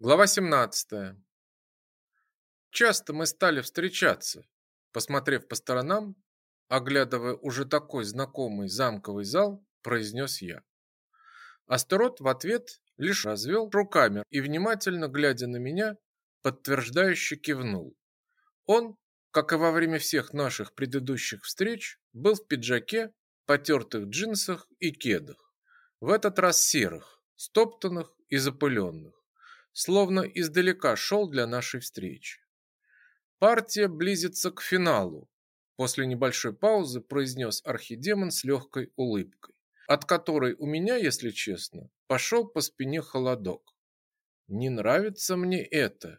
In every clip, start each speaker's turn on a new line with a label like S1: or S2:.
S1: Глава 17. Часто мы стали встречаться, посмотрев по сторонам, оглядывая уже такой знакомый замковый зал, произнес я. Астерот в ответ лишь развел руками и, внимательно глядя на меня, подтверждающе кивнул. Он, как и во время всех наших предыдущих встреч, был в пиджаке, потертых джинсах и кедах, в этот раз серых, стоптанных и запыленных словно издалека шел для нашей встречи. Партия близится к финалу, после небольшой паузы произнес архидемон с легкой улыбкой, от которой у меня, если честно, пошел по спине холодок. Не нравится мне это,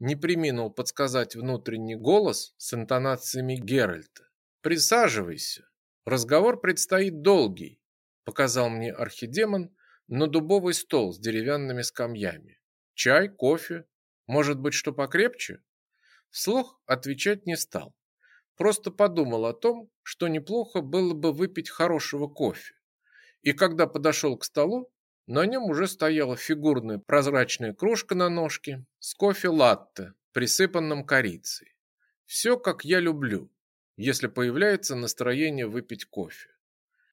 S1: не приминул подсказать внутренний голос с интонациями Геральта. Присаживайся. Разговор предстоит долгий, показал мне архидемон на дубовый стол с деревянными скамьями. Чай, кофе, может быть, что покрепче? Вслух отвечать не стал. Просто подумал о том, что неплохо было бы выпить хорошего кофе. И когда подошел к столу, на нем уже стояла фигурная прозрачная кружка на ножке с кофе-латте, присыпанным корицей. Все, как я люблю, если появляется настроение выпить кофе.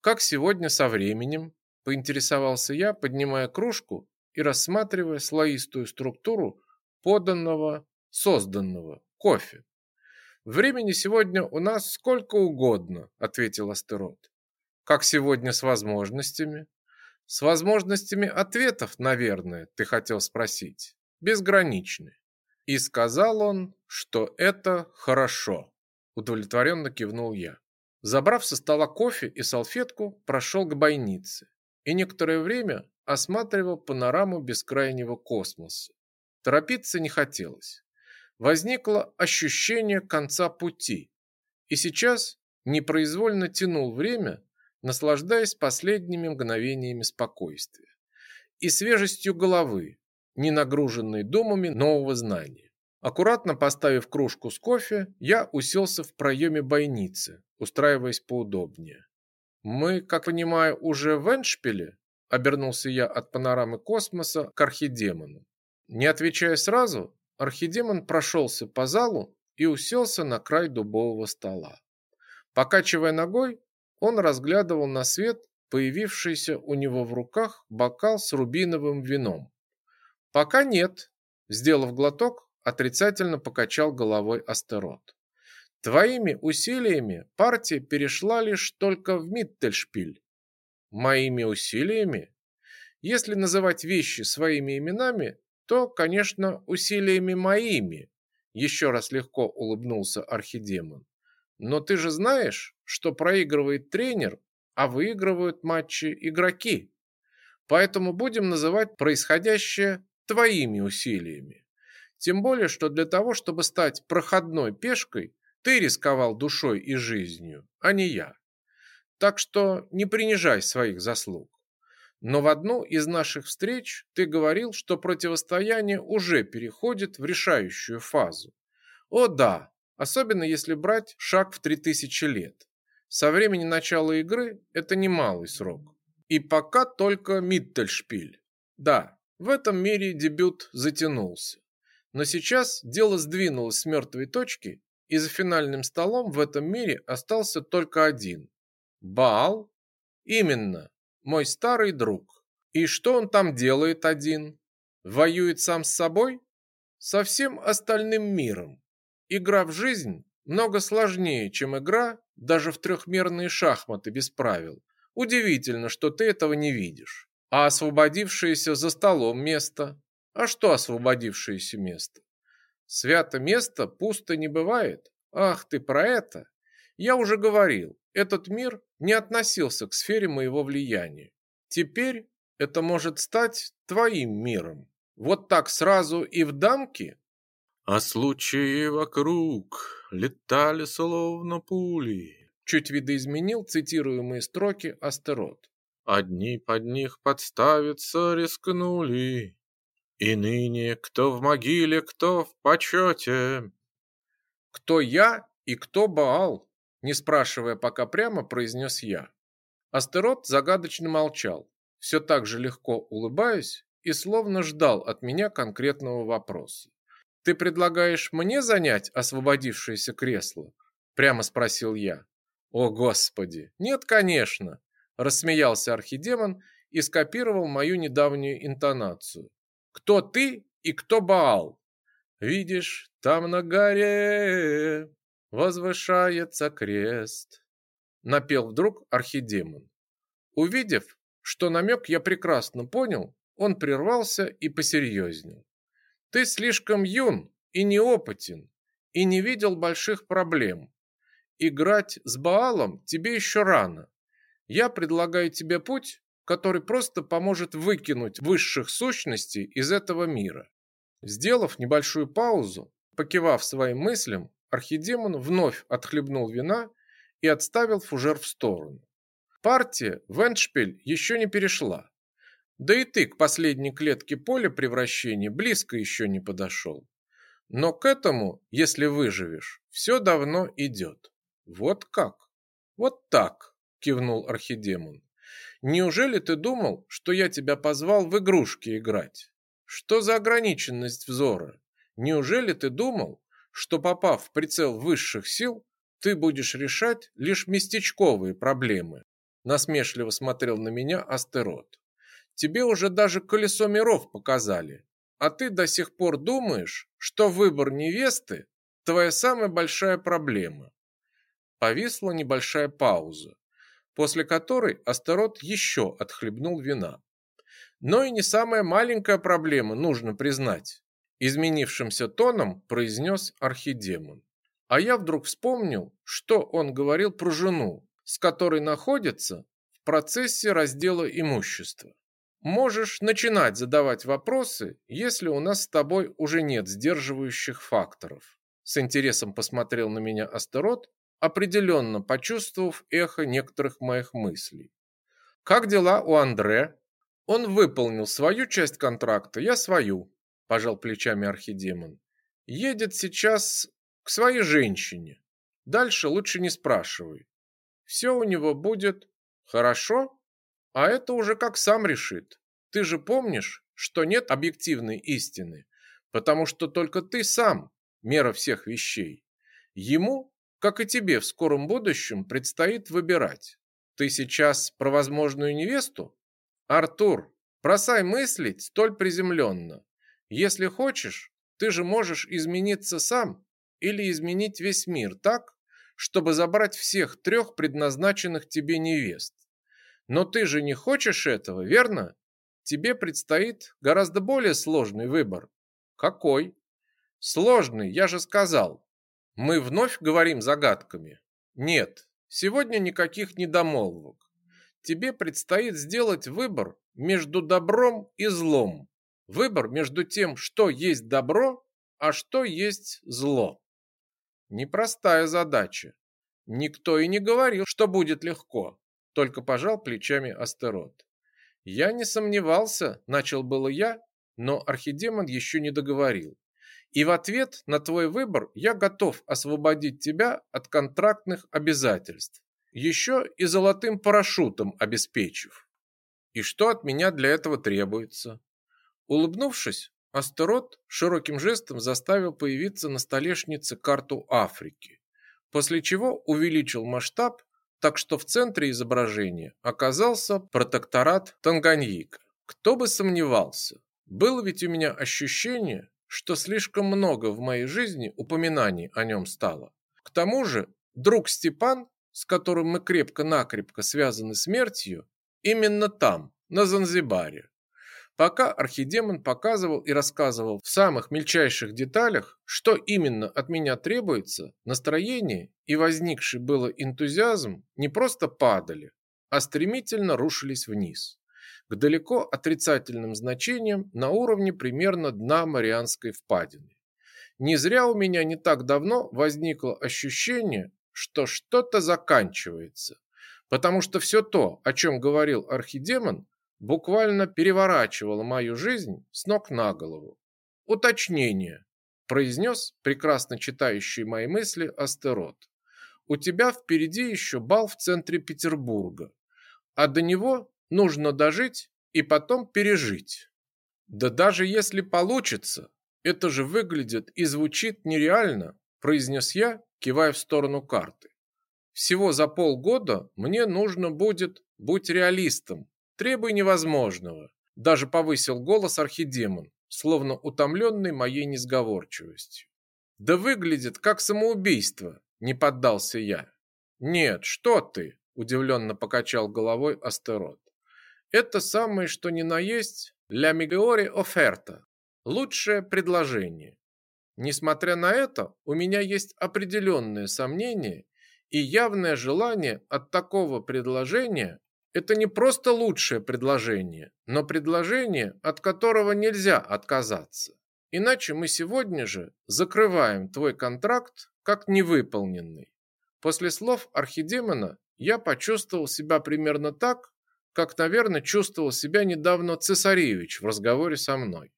S1: Как сегодня со временем, поинтересовался я, поднимая кружку и рассматривая слоистую структуру поданного, созданного кофе. Времени сегодня у нас сколько угодно, ответил Астерот. Как сегодня с возможностями? С возможностями ответов, наверное, ты хотел спросить. Безграничны. И сказал он, что это хорошо. Удовлетворенно кивнул я. Забрав со стола кофе и салфетку, прошел к бойнице. И некоторое время осматривал панораму бескрайнего космоса. Торопиться не хотелось. Возникло ощущение конца пути. И сейчас непроизвольно тянул время, наслаждаясь последними мгновениями спокойствия и свежестью головы, не нагруженной думами нового знания. Аккуратно поставив кружку с кофе, я уселся в проеме бойницы, устраиваясь поудобнее. Мы, как понимаю, уже в Эншпиле? Обернулся я от панорамы космоса к архидемону. Не отвечая сразу, архидемон прошелся по залу и уселся на край дубового стола. Покачивая ногой, он разглядывал на свет появившийся у него в руках бокал с рубиновым вином. «Пока нет», – сделав глоток, отрицательно покачал головой Астерот. «Твоими усилиями партия перешла лишь только в Миттельшпиль. Моими усилиями? Если называть вещи своими именами, то, конечно, усилиями моими. Еще раз легко улыбнулся архидемон. Но ты же знаешь, что проигрывает тренер, а выигрывают матчи игроки. Поэтому будем называть происходящее твоими усилиями. Тем более, что для того, чтобы стать проходной пешкой, ты рисковал душой и жизнью, а не я. Так что не принижай своих заслуг. Но в одну из наших встреч ты говорил, что противостояние уже переходит в решающую фазу. О да, особенно если брать шаг в 3000 лет. Со времени начала игры это немалый срок. И пока только Миттельшпиль. Да, в этом мире дебют затянулся. Но сейчас дело сдвинулось с мертвой точки, и за финальным столом в этом мире остался только один Бал? Именно, мой старый друг. И что он там делает один? Воюет сам с собой? Со всем остальным миром. Игра в жизнь много сложнее, чем игра даже в трехмерные шахматы без правил. Удивительно, что ты этого не видишь. А освободившееся за столом место? А что освободившееся место? Свято место пусто не бывает. Ах, ты про это? Я уже говорил, этот мир не относился к сфере моего влияния. Теперь это может стать твоим миром. Вот так сразу и в дамки?
S2: А случаи вокруг летали словно пули.
S1: Чуть видоизменил цитируемые строки Астерот.
S2: Одни под них подставиться рискнули. И ныне кто в могиле, кто в почете.
S1: Кто я и кто Баал? Не спрашивая пока прямо, произнес я. Астерот загадочно молчал, все так же легко улыбаясь и словно ждал от меня конкретного вопроса. «Ты предлагаешь мне занять освободившееся кресло?» Прямо спросил я. «О, Господи! Нет, конечно!» Рассмеялся архидемон и скопировал мою недавнюю интонацию. «Кто ты и кто Баал?» «Видишь, там на горе возвышается крест», напел вдруг архидемон. Увидев, что намек я прекрасно понял, он прервался и посерьезнел. Ты слишком юн и неопытен, и не видел больших проблем. Играть с Баалом тебе еще рано. Я предлагаю тебе путь, который просто поможет выкинуть высших сущностей из этого мира. Сделав небольшую паузу, покивав своим мыслям, архидемон вновь отхлебнул вина и отставил фужер в сторону. Партия в Эндшпиль еще не перешла. Да и ты к последней клетке поля превращения близко еще не подошел. Но к этому, если выживешь, все давно идет. Вот как? Вот так, кивнул архидемон. Неужели ты думал, что я тебя позвал в игрушки играть? Что за ограниченность взора? Неужели ты думал, что попав в прицел высших сил, ты будешь решать лишь местечковые проблемы? Насмешливо смотрел на меня Астерот. Тебе уже даже колесо миров показали, а ты до сих пор думаешь, что выбор невесты – твоя самая большая проблема. Повисла небольшая пауза, после которой Астарот еще отхлебнул вина. Но и не самая маленькая проблема, нужно признать. Изменившимся тоном произнес архидемон. А я вдруг вспомнил, что он говорил про жену, с которой находится в процессе раздела имущества. Можешь начинать задавать вопросы, если у нас с тобой уже нет сдерживающих факторов. С интересом посмотрел на меня Астерот, определенно почувствовав эхо некоторых моих мыслей. Как дела у Андре? Он выполнил свою часть контракта, я свою, пожал плечами архидемон. Едет сейчас к своей женщине. Дальше лучше не спрашивай. Все у него будет хорошо а это уже как сам решит. Ты же помнишь, что нет объективной истины, потому что только ты сам мера всех вещей. Ему, как и тебе в скором будущем, предстоит выбирать. Ты сейчас про возможную невесту? Артур, бросай мыслить столь приземленно. Если хочешь, ты же можешь измениться сам или изменить весь мир так, чтобы забрать всех трех предназначенных тебе невест. Но ты же не хочешь этого, верно? Тебе предстоит гораздо более сложный выбор. Какой? Сложный, я же сказал. Мы вновь говорим загадками. Нет, сегодня никаких недомолвок. Тебе предстоит сделать выбор между добром и злом. Выбор между тем, что есть добро, а что есть зло. Непростая задача. Никто и не говорил, что будет легко. Только пожал плечами Астерот. Я не сомневался, начал было я, но архидемон еще не договорил. И в ответ на твой выбор я готов освободить тебя от контрактных обязательств, еще и золотым парашютом обеспечив. И что от меня для этого требуется? Улыбнувшись, Астерот широким жестом заставил появиться на столешнице карту Африки, после чего увеличил масштаб так что в центре изображения оказался протекторат Танганьика. Кто бы сомневался, было ведь у меня ощущение, что слишком много в моей жизни упоминаний о нем стало. К тому же, друг Степан, с которым мы крепко-накрепко связаны смертью, именно там, на Занзибаре. Пока архидемон показывал и рассказывал в самых мельчайших деталях, что именно от меня требуется, настроение и возникший было энтузиазм не просто падали, а стремительно рушились вниз, к далеко отрицательным значениям на уровне примерно дна Марианской впадины. Не зря у меня не так давно возникло ощущение, что что-то заканчивается, потому что все то, о чем говорил архидемон, буквально переворачивала мою жизнь с ног на голову. Уточнение, произнес прекрасно читающий мои мысли Астерот. У тебя впереди еще бал в центре Петербурга, а до него нужно дожить и потом пережить. Да даже если получится, это же выглядит и звучит нереально, произнес я, кивая в сторону карты. Всего за полгода мне нужно будет быть реалистом. Требуй невозможного. Даже повысил голос архидемон, словно утомленный моей несговорчивостью. Да выглядит как самоубийство, не поддался я. Нет, что ты, удивленно покачал головой Астерот. Это самое, что ни на есть, ля мигеори оферта. Лучшее предложение. Несмотря на это, у меня есть определенные сомнения и явное желание от такого предложения это не просто лучшее предложение, но предложение, от которого нельзя отказаться. Иначе мы сегодня же закрываем твой контракт как невыполненный. После слов архидемона я почувствовал себя примерно так, как, наверное, чувствовал себя недавно цесаревич в разговоре со мной.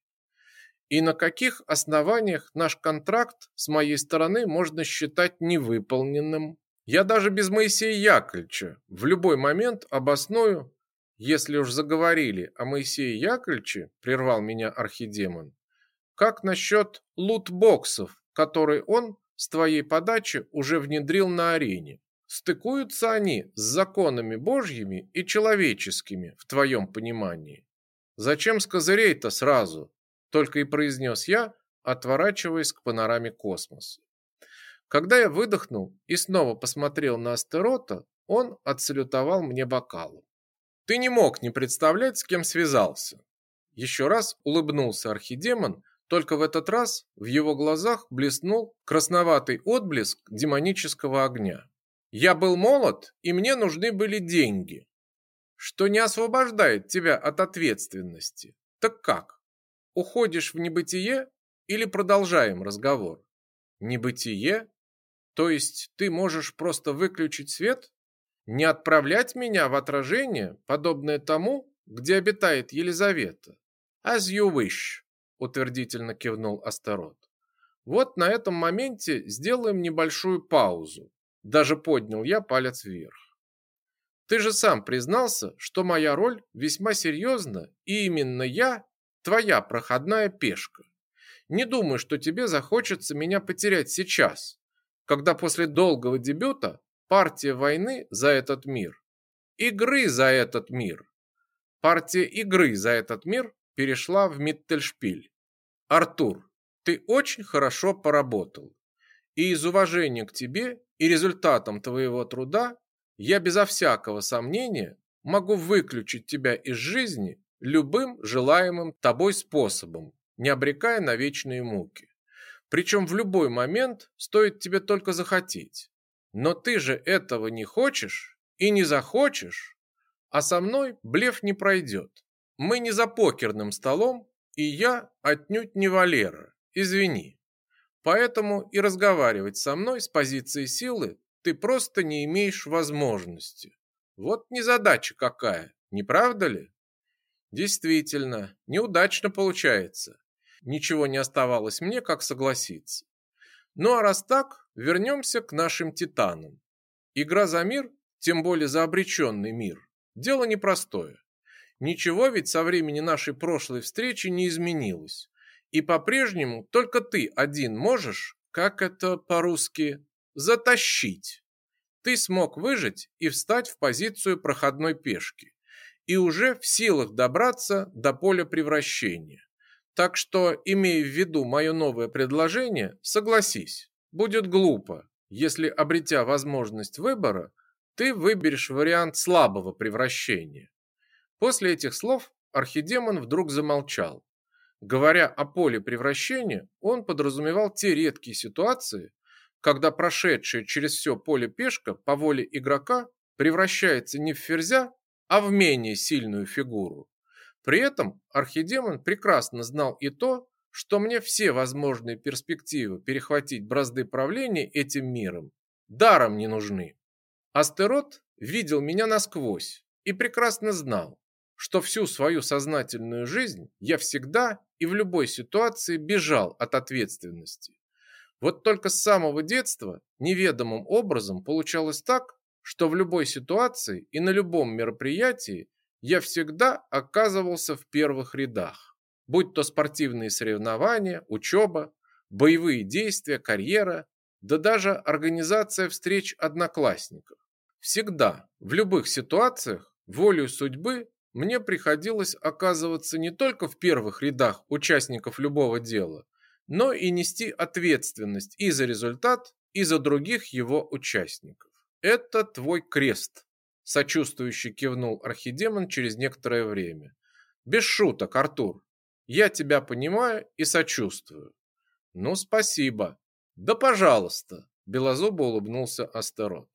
S1: И на каких основаниях наш контракт с моей стороны можно считать невыполненным? Я даже без Моисея Яковлевича в любой момент обосную, если уж заговорили о Моисее Яковлевиче, прервал меня архидемон, как насчет лутбоксов, которые он с твоей подачи уже внедрил на арене? Стыкуются они с законами божьими и человеческими в твоем понимании? Зачем с козырей-то сразу? Только и произнес я, отворачиваясь к панораме космоса. Когда я выдохнул и снова посмотрел на Астерота, он отсалютовал мне бокалом. Ты не мог не представлять, с кем связался. Еще раз улыбнулся архидемон, только в этот раз в его глазах блеснул красноватый отблеск демонического огня. Я был молод, и мне нужны были деньги, что не освобождает тебя от ответственности. Так как? Уходишь в небытие или продолжаем разговор? Небытие? То есть ты можешь просто выключить свет? Не отправлять меня в отражение, подобное тому, где обитает Елизавета? As you wish, утвердительно кивнул Астарот. Вот на этом моменте сделаем небольшую паузу. Даже поднял я палец вверх. Ты же сам признался, что моя роль весьма серьезна, и именно я твоя проходная пешка. Не думаю, что тебе захочется меня потерять сейчас, когда после долгого дебюта партия войны за этот мир, игры за этот мир, партия игры за этот мир перешла в Миттельшпиль. Артур, ты очень хорошо поработал. И из уважения к тебе и результатам твоего труда я безо всякого сомнения могу выключить тебя из жизни любым желаемым тобой способом, не обрекая на вечные муки. Причем в любой момент стоит тебе только захотеть. Но ты же этого не хочешь и не захочешь, а со мной блеф не пройдет. Мы не за покерным столом, и я отнюдь не Валера, извини. Поэтому и разговаривать со мной с позиции силы ты просто не имеешь возможности. Вот незадача какая, не правда ли? Действительно, неудачно получается ничего не оставалось мне, как согласиться. Ну а раз так, вернемся к нашим титанам. Игра за мир, тем более за обреченный мир, дело непростое. Ничего ведь со времени нашей прошлой встречи не изменилось. И по-прежнему только ты один можешь, как это по-русски, затащить. Ты смог выжить и встать в позицию проходной пешки. И уже в силах добраться до поля превращения. Так что, имея в виду мое новое предложение, согласись, будет глупо, если, обретя возможность выбора, ты выберешь вариант слабого превращения. После этих слов архидемон вдруг замолчал. Говоря о поле превращения, он подразумевал те редкие ситуации, когда прошедшая через все поле пешка по воле игрока превращается не в ферзя, а в менее сильную фигуру. При этом архидемон прекрасно знал и то, что мне все возможные перспективы перехватить бразды правления этим миром даром не нужны. Астерот видел меня насквозь и прекрасно знал, что всю свою сознательную жизнь я всегда и в любой ситуации бежал от ответственности. Вот только с самого детства неведомым образом получалось так, что в любой ситуации и на любом мероприятии я всегда оказывался в первых рядах. будь то спортивные соревнования, учеба, боевые действия, карьера, да даже организация встреч одноклассников. Всегда, в любых ситуациях, волею судьбы мне приходилось оказываться не только в первых рядах участников любого дела, но и нести ответственность и за результат, и за других его участников. Это твой крест, сочувствующе кивнул архидемон через некоторое время. Без шуток, Артур. Я тебя понимаю и сочувствую. Ну, спасибо. Да, пожалуйста, белозубо улыбнулся Астерот.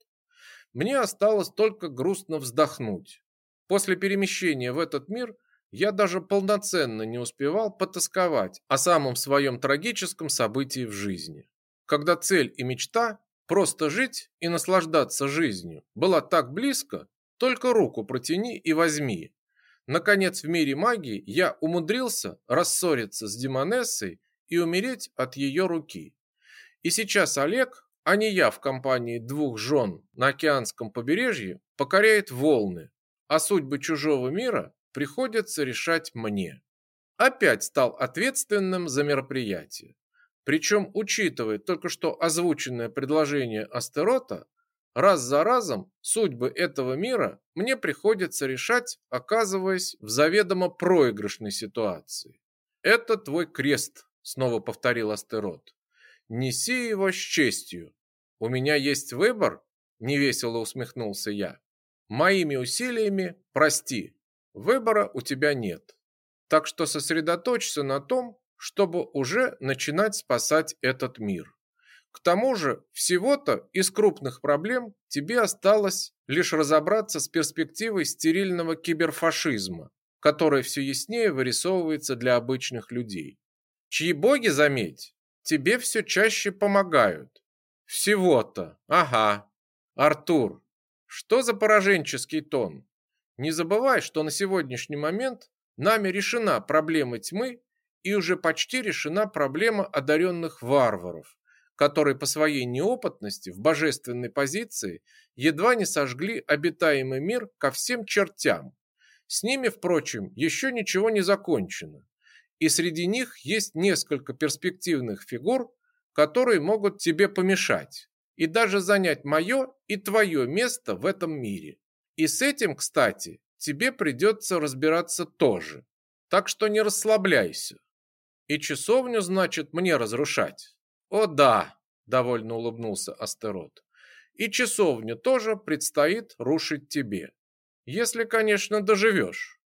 S1: Мне осталось только грустно вздохнуть. После перемещения в этот мир я даже полноценно не успевал потасковать о самом своем трагическом событии в жизни. Когда цель и мечта просто жить и наслаждаться жизнью была так близко, только руку протяни и возьми. Наконец в мире магии я умудрился рассориться с Демонессой и умереть от ее руки. И сейчас Олег, а не я в компании двух жен на океанском побережье, покоряет волны, а судьбы чужого мира приходится решать мне. Опять стал ответственным за мероприятие. Причем, учитывая только что озвученное предложение Астерота, раз за разом судьбы этого мира мне приходится решать, оказываясь в заведомо проигрышной ситуации. «Это твой крест», — снова повторил Астерот. «Неси его с честью. У меня есть выбор?» — невесело усмехнулся я. «Моими усилиями прости, Выбора у тебя нет. Так что сосредоточься на том, чтобы уже начинать спасать этот мир. К тому же, всего-то из крупных проблем тебе осталось лишь разобраться с перспективой стерильного киберфашизма, которая все яснее вырисовывается для обычных людей. Чьи боги, заметь, тебе все чаще помогают. Всего-то, ага. Артур, что за пораженческий тон? Не забывай, что на сегодняшний момент нами решена проблема тьмы и уже почти решена проблема одаренных варваров, которые по своей неопытности в божественной позиции едва не сожгли обитаемый мир ко всем чертям. С ними, впрочем, еще ничего не закончено. И среди них есть несколько перспективных фигур, которые могут тебе помешать и даже занять мое и твое место в этом мире. И с этим, кстати, тебе придется разбираться тоже. Так что не расслабляйся. И часовню, значит, мне разрушать? О да, довольно улыбнулся Астерот. И часовню тоже предстоит рушить тебе. Если, конечно, доживешь.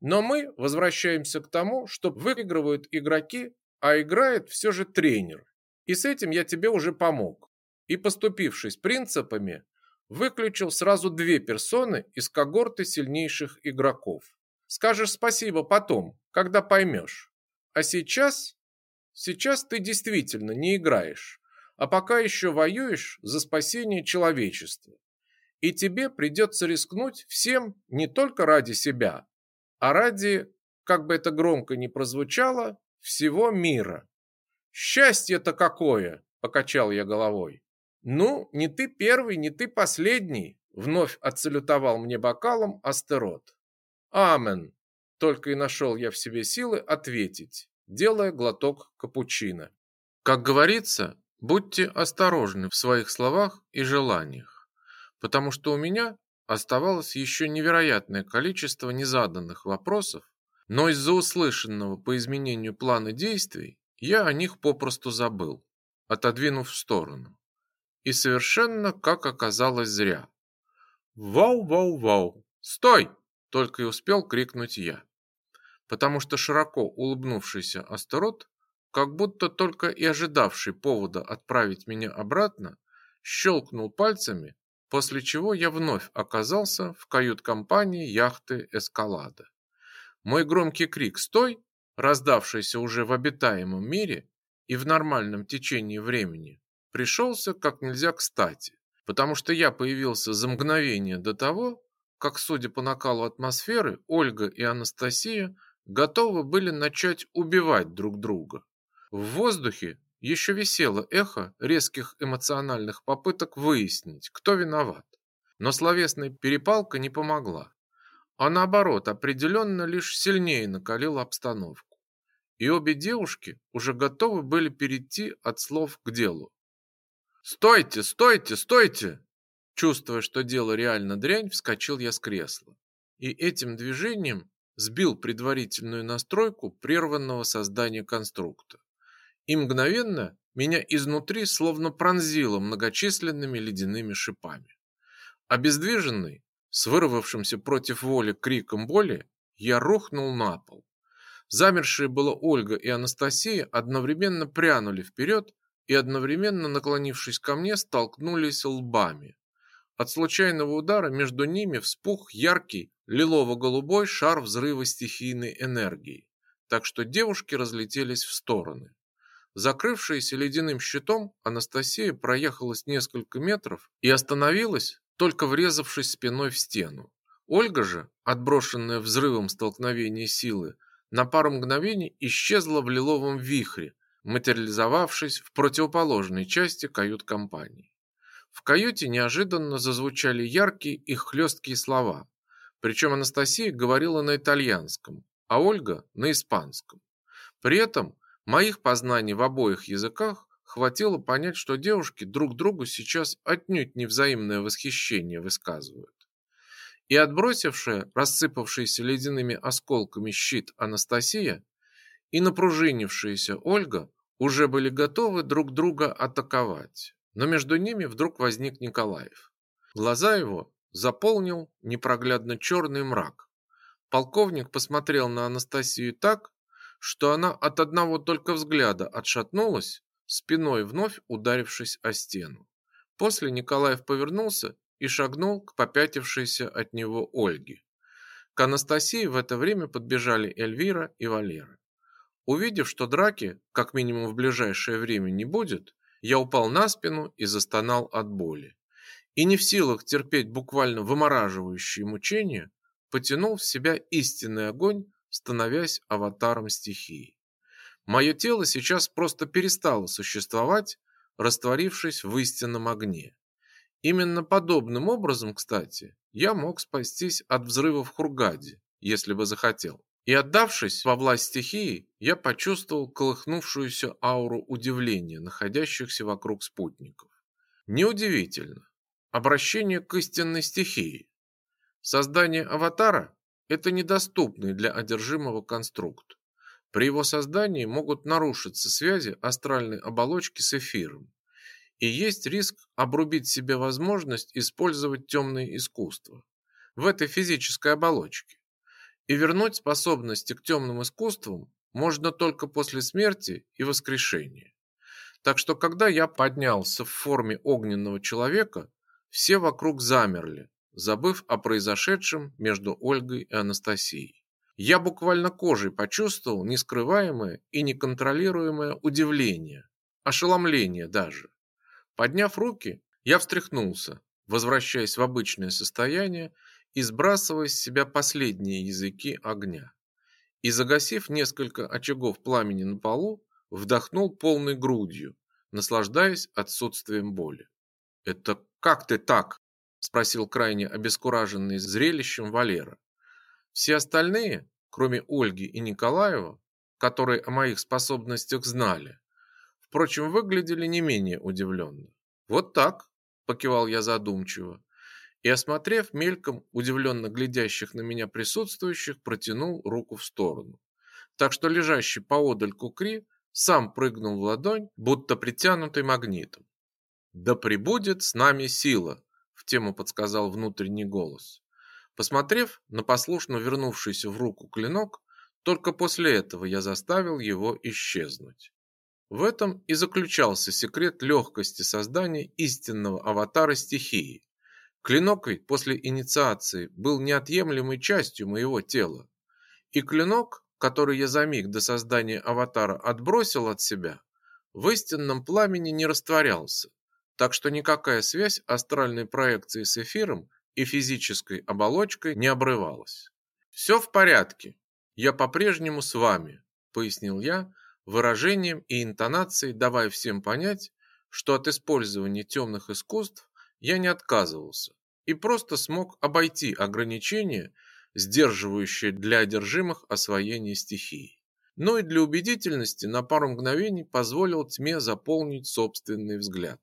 S1: Но мы возвращаемся к тому, что выигрывают игроки, а играет все же тренер. И с этим я тебе уже помог. И поступившись принципами, выключил сразу две персоны из когорты сильнейших игроков. Скажешь спасибо потом, когда поймешь. А сейчас... Сейчас ты действительно не играешь, а пока еще воюешь за спасение человечества. И тебе придется рискнуть всем не только ради себя, а ради, как бы это громко ни прозвучало, всего мира. Счастье-то какое, покачал я головой. «Ну, не ты первый, не ты последний», — вновь отсалютовал мне бокалом Астерот. «Амен», — только и нашел я в себе силы ответить, делая глоток капучино. Как говорится, будьте осторожны в своих словах и желаниях, потому что у меня оставалось еще невероятное количество незаданных вопросов, но из-за услышанного по изменению плана действий я о них попросту забыл, отодвинув в сторону. И совершенно, как оказалось, зря. «Вау-вау-вау! Стой!» – только и успел крикнуть я. Потому что широко улыбнувшийся Астарот, как будто только и ожидавший повода отправить меня обратно, щелкнул пальцами, после чего я вновь оказался в кают-компании яхты «Эскалада». Мой громкий крик «Стой!», раздавшийся уже в обитаемом мире и в нормальном течении времени, пришелся как нельзя кстати, потому что я появился за мгновение до того, как, судя по накалу атмосферы, Ольга и Анастасия готовы были начать убивать друг друга. В воздухе еще висело эхо резких эмоциональных попыток выяснить, кто виноват. Но словесная перепалка не помогла, а наоборот, определенно лишь сильнее накалила обстановку. и обе девушки уже готовы были перейти от слов к делу. «Стойте, стойте, стойте!» Чувствуя, что дело реально дрянь, вскочил я с кресла. И этим движением сбил предварительную настройку прерванного создания конструкта. И мгновенно меня изнутри словно пронзило многочисленными ледяными шипами. Обездвиженный, с вырвавшимся против воли криком боли, я рухнул на пол. Замершие было Ольга и Анастасия одновременно прянули вперед и одновременно, наклонившись ко мне, столкнулись лбами. От случайного удара между ними вспух яркий лилово-голубой шар взрыва стихийной энергии, так что девушки разлетелись в стороны. Закрывшаяся ледяным щитом, Анастасия проехалась несколько метров и остановилась, только врезавшись спиной в стену. Ольга же, отброшенная взрывом столкновения силы, на пару мгновений исчезла в лиловом вихре, материализовавшись в противоположной части кают-компании. В каюте неожиданно зазвучали яркие и хлесткие слова, причем Анастасия говорила на итальянском, а Ольга на испанском. При этом моих познаний в обоих языках хватило понять, что девушки друг другу сейчас отнюдь не взаимное восхищение высказывают и отбросившая рассыпавшийся ледяными осколками щит Анастасия и напружинившаяся Ольга уже были готовы друг друга атаковать. Но между ними вдруг возник Николаев. Глаза его заполнил непроглядно черный мрак. Полковник посмотрел на Анастасию так, что она от одного только взгляда отшатнулась, спиной вновь ударившись о стену. После Николаев повернулся и шагнул к попятившейся от него Ольге. К Анастасии в это время подбежали Эльвира и Валера. Увидев, что драки, как минимум в ближайшее время, не будет, я упал на спину и застонал от боли. И не в силах терпеть буквально вымораживающие мучения, потянул в себя истинный огонь, становясь аватаром стихии. Мое тело сейчас просто перестало существовать, растворившись в истинном огне. Именно подобным образом, кстати, я мог спастись от взрыва в Хургаде, если бы захотел. И отдавшись во власть стихии, я почувствовал колыхнувшуюся ауру удивления находящихся вокруг спутников. Неудивительно. Обращение к истинной стихии. Создание аватара – это недоступный для одержимого конструкт. При его создании могут нарушиться связи астральной оболочки с эфиром, и есть риск обрубить себе возможность использовать темные искусства в этой физической оболочке. И вернуть способности к темным искусствам можно только после смерти и воскрешения. Так что когда я поднялся в форме огненного человека, все вокруг замерли, забыв о произошедшем между Ольгой и Анастасией. Я буквально кожей почувствовал нескрываемое и неконтролируемое удивление, ошеломление даже. Подняв руки, я встряхнулся, возвращаясь в обычное состояние и сбрасывая с себя последние языки огня. И загасив несколько очагов пламени на полу, вдохнул полной грудью, наслаждаясь отсутствием боли. «Это как ты так?» – спросил крайне обескураженный зрелищем Валера. Все остальные, кроме Ольги и Николаева, которые о моих способностях знали, впрочем, выглядели не менее удивленно. «Вот так», – покивал я задумчиво, и, осмотрев мельком удивленно глядящих на меня присутствующих, протянул руку в сторону. Так что лежащий поодаль Кукри сам прыгнул в ладонь, будто притянутый магнитом. «Да прибудет с нами сила», – в тему подсказал внутренний голос. Посмотрев на послушно вернувшийся в руку клинок, только после этого я заставил его исчезнуть. В этом и заключался секрет легкости создания истинного аватара стихии. Клинок ведь после инициации был неотъемлемой частью моего тела. И клинок, который я за миг до создания аватара отбросил от себя, в истинном пламени не растворялся, так что никакая связь астральной проекции с эфиром и физической оболочкой не обрывалась. «Все в порядке, я по-прежнему с вами», — пояснил я, выражением и интонацией давая всем понять, что от использования темных искусств я не отказывался и просто смог обойти ограничения, сдерживающие для одержимых освоение стихии. но и для убедительности на пару мгновений позволил тьме заполнить собственный взгляд.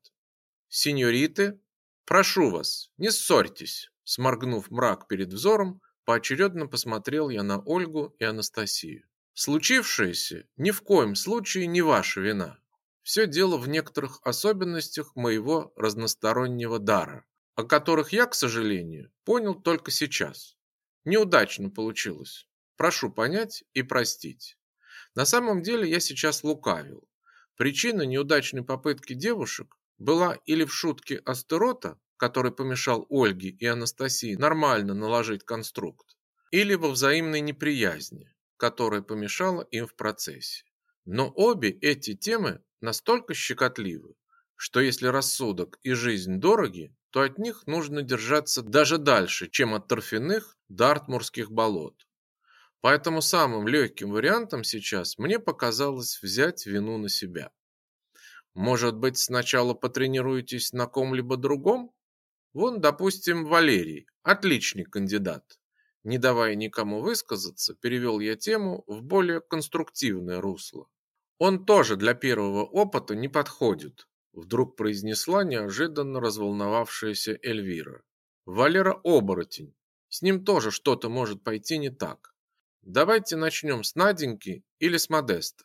S1: «Синьориты, прошу вас, не ссорьтесь!» Сморгнув мрак перед взором, поочередно посмотрел я на Ольгу и Анастасию. «Случившееся ни в коем случае не ваша вина. Все дело в некоторых особенностях моего разностороннего дара, о которых я, к сожалению, понял только сейчас. Неудачно получилось. Прошу понять и простить. На самом деле я сейчас лукавил. Причина неудачной попытки девушек была или в шутке Астерота, который помешал Ольге и Анастасии нормально наложить конструкт, или во взаимной неприязни, которая помешала им в процессе. Но обе эти темы настолько щекотливы, что если рассудок и жизнь дороги, то от них нужно держаться даже дальше, чем от торфяных дартмурских болот. Поэтому самым легким вариантом сейчас мне показалось взять вину на себя. Может быть, сначала потренируетесь на ком-либо другом? Вон, допустим, Валерий, отличный кандидат. Не давая никому высказаться, перевел я тему в более конструктивное русло. Он тоже для первого опыта не подходит, вдруг произнесла неожиданно разволновавшаяся Эльвира. Валера оборотень. С ним тоже что-то может пойти не так. Давайте начнем с Наденьки или с Модеста.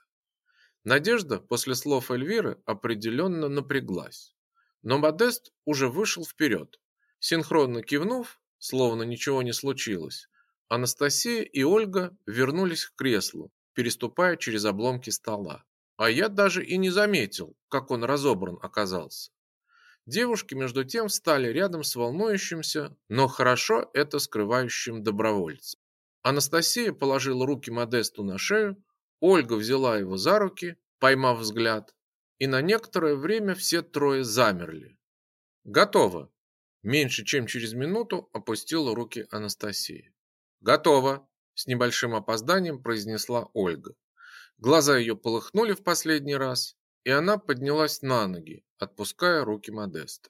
S1: Надежда после слов Эльвиры определенно напряглась. Но Модест уже вышел вперед. Синхронно кивнув, словно ничего не случилось, Анастасия и Ольга вернулись к креслу, переступая через обломки стола. А я даже и не заметил, как он разобран оказался. Девушки между тем встали рядом с волнующимся, но хорошо это скрывающим добровольцем. Анастасия положила руки Модесту на шею, Ольга взяла его за руки, поймав взгляд, и на некоторое время все трое замерли. Готово. Меньше чем через минуту опустила руки Анастасия. Готово, с небольшим опозданием произнесла Ольга. Глаза ее полыхнули в последний раз, и она поднялась на ноги, отпуская руки Модеста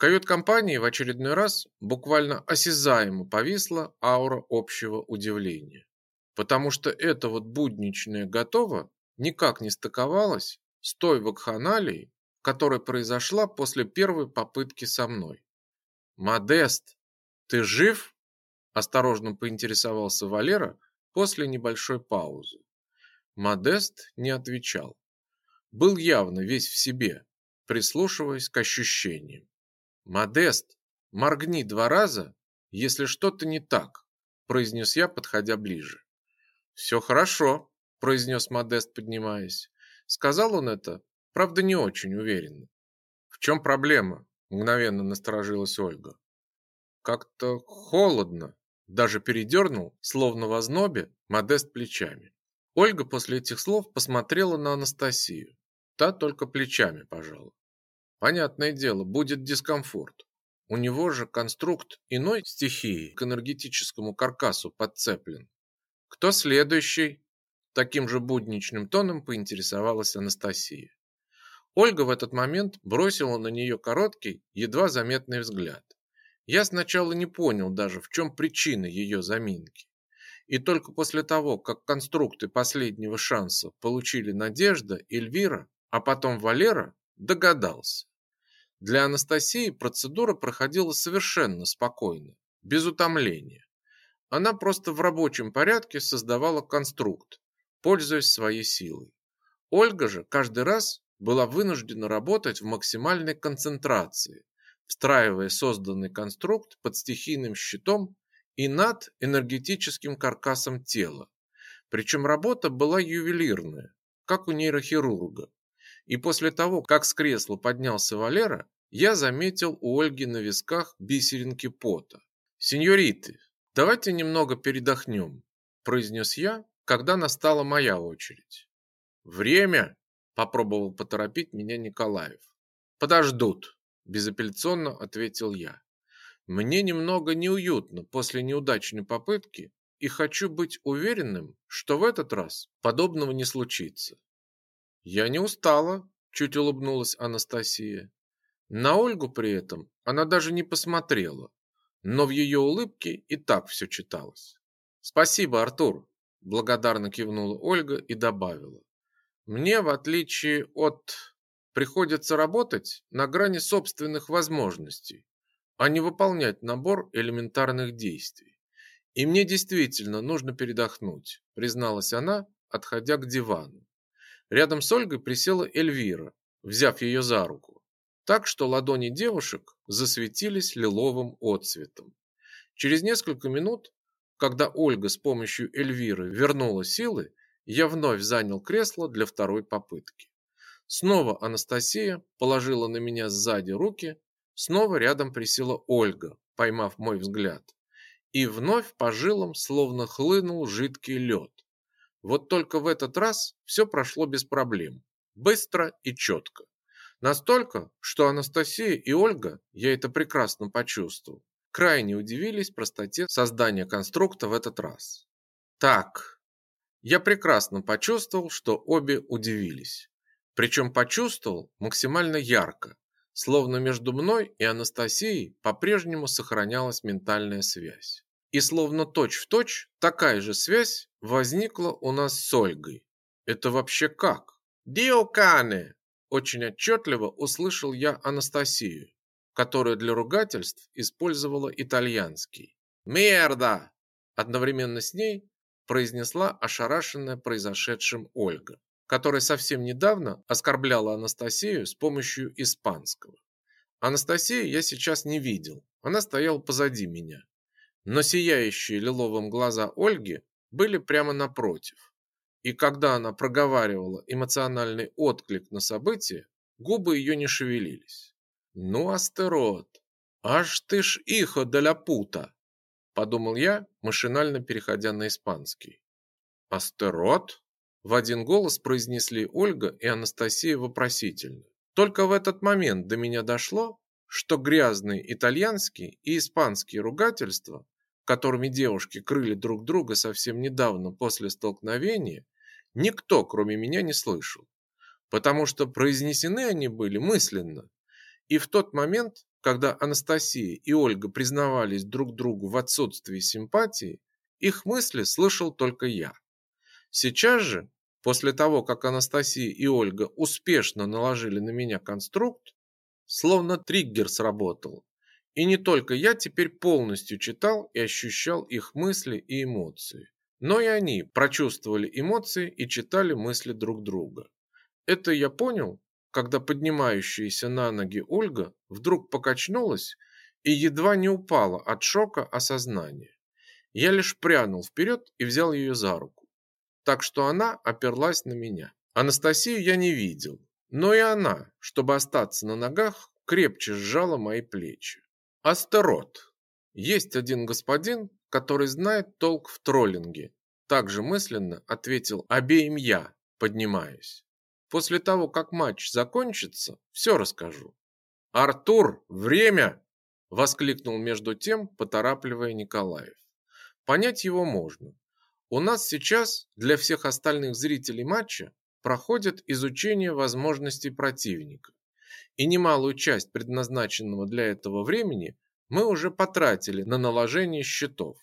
S1: кают-компании в очередной раз буквально осязаемо повисла аура общего удивления. Потому что это вот будничное готово никак не стыковалось с той вакханалией, которая произошла после первой попытки со мной. «Модест, ты жив?» – осторожно поинтересовался Валера после небольшой паузы. Модест не отвечал. Был явно весь в себе, прислушиваясь к ощущениям. «Модест, моргни два раза, если что-то не так», произнес я, подходя ближе. «Все хорошо», произнес Модест, поднимаясь. Сказал он это, правда, не очень уверенно. «В чем проблема?» мгновенно насторожилась Ольга. «Как-то холодно», даже передернул, словно в ознобе, Модест плечами. Ольга после этих слов посмотрела на Анастасию. Та только плечами пожала. Понятное дело, будет дискомфорт. У него же конструкт иной стихии к энергетическому каркасу подцеплен. Кто следующий? Таким же будничным тоном поинтересовалась Анастасия. Ольга в этот момент бросила на нее короткий, едва заметный взгляд. Я сначала не понял даже, в чем причина ее заминки. И только после того, как конструкты последнего шанса получили Надежда, Эльвира, а потом Валера, догадался. Для Анастасии процедура проходила совершенно спокойно, без утомления. Она просто в рабочем порядке создавала конструкт, пользуясь своей силой. Ольга же каждый раз была вынуждена работать в максимальной концентрации, встраивая созданный конструкт под стихийным щитом и над энергетическим каркасом тела. Причем работа была ювелирная, как у нейрохирурга. И после того, как с кресла поднялся Валера, я заметил у Ольги на висках бисеринки пота. «Сеньориты, давайте немного передохнем», – произнес я, когда настала моя очередь. «Время!» – попробовал поторопить меня Николаев. «Подождут», – безапелляционно ответил я. «Мне немного неуютно после неудачной попытки и хочу быть уверенным, что в этот раз подобного не случится. «Я не устала», – чуть улыбнулась Анастасия. На Ольгу при этом она даже не посмотрела, но в ее улыбке и так все читалось. «Спасибо, Артур», благодарно кивнула Ольга и добавила. Мне, в отличие от приходится работать на грани собственных возможностей, а не выполнять набор элементарных действий. И мне действительно нужно передохнуть, призналась она, отходя к дивану. Рядом с Ольгой присела Эльвира, взяв ее за руку, так что ладони девушек засветились лиловым отцветом. Через несколько минут, когда Ольга с помощью Эльвиры вернула силы, я вновь занял кресло для второй попытки. Снова Анастасия положила на меня сзади руки, снова рядом присела Ольга, поймав мой взгляд. И вновь по жилам словно хлынул жидкий лед. Вот только в этот раз все прошло без проблем, быстро и четко. Настолько, что Анастасия и Ольга, я это прекрасно почувствовал, крайне удивились простоте создания конструкта в этот раз. Так, я прекрасно почувствовал, что обе удивились. Причем почувствовал максимально ярко, словно между мной и Анастасией по-прежнему сохранялась ментальная связь. И словно точь-в-точь точь такая же связь возникла у нас с Ольгой. Это вообще как? «Диокане!» Очень отчетливо услышал я Анастасию, которая для ругательств использовала итальянский. «Мерда!» Одновременно с ней произнесла ошарашенная произошедшим Ольга которая совсем недавно оскорбляла Анастасию с помощью испанского. Анастасию я сейчас не видел, она стояла позади меня. Но сияющие лиловым глаза Ольги были прямо напротив. И когда она проговаривала эмоциональный отклик на событие, губы ее не шевелились. «Ну, астерот, аж ты ж ихо для пута!» Подумал я, машинально переходя на испанский. «Астерот?» В один голос произнесли Ольга и Анастасия вопросительно. Только в этот момент до меня дошло, что грязные итальянские и испанские ругательства, которыми девушки крыли друг друга совсем недавно после столкновения, никто, кроме меня, не слышал, потому что произнесены они были мысленно. И в тот момент, когда Анастасия и Ольга признавались друг другу в отсутствии симпатии, их мысли слышал только я. Сейчас же, после того, как Анастасия и Ольга успешно наложили на меня конструкт, словно триггер сработал. И не только я теперь полностью читал и ощущал их мысли и эмоции, но и они прочувствовали эмоции и читали мысли друг друга. Это я понял, когда поднимающаяся на ноги Ольга вдруг покачнулась и едва не упала от шока осознания. Я лишь прянул вперед и взял ее за руку так что она оперлась на меня. Анастасию я не видел, но и она, чтобы остаться на ногах, крепче сжала мои плечи. Астерот. Есть один господин, который знает толк в троллинге. Также мысленно ответил обеим я, поднимаясь. После того, как матч закончится, все расскажу. Артур, время! воскликнул между тем, поторапливая Николаев. Понять его можно. У нас сейчас для всех остальных зрителей матча проходит изучение возможностей противника. И немалую часть предназначенного для этого времени мы уже потратили на наложение щитов.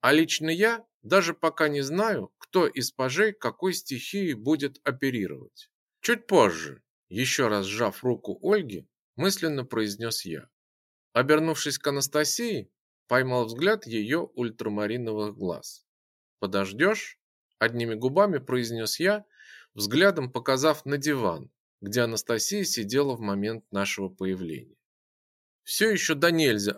S1: А лично я даже пока не знаю, кто из пажей какой стихией будет оперировать. Чуть позже, еще раз сжав руку Ольги, мысленно произнес я. Обернувшись к Анастасии, поймал взгляд ее ультрамариновых глаз. «Подождешь?» – одними губами произнес я, взглядом показав на диван, где Анастасия сидела в момент нашего появления. Все еще до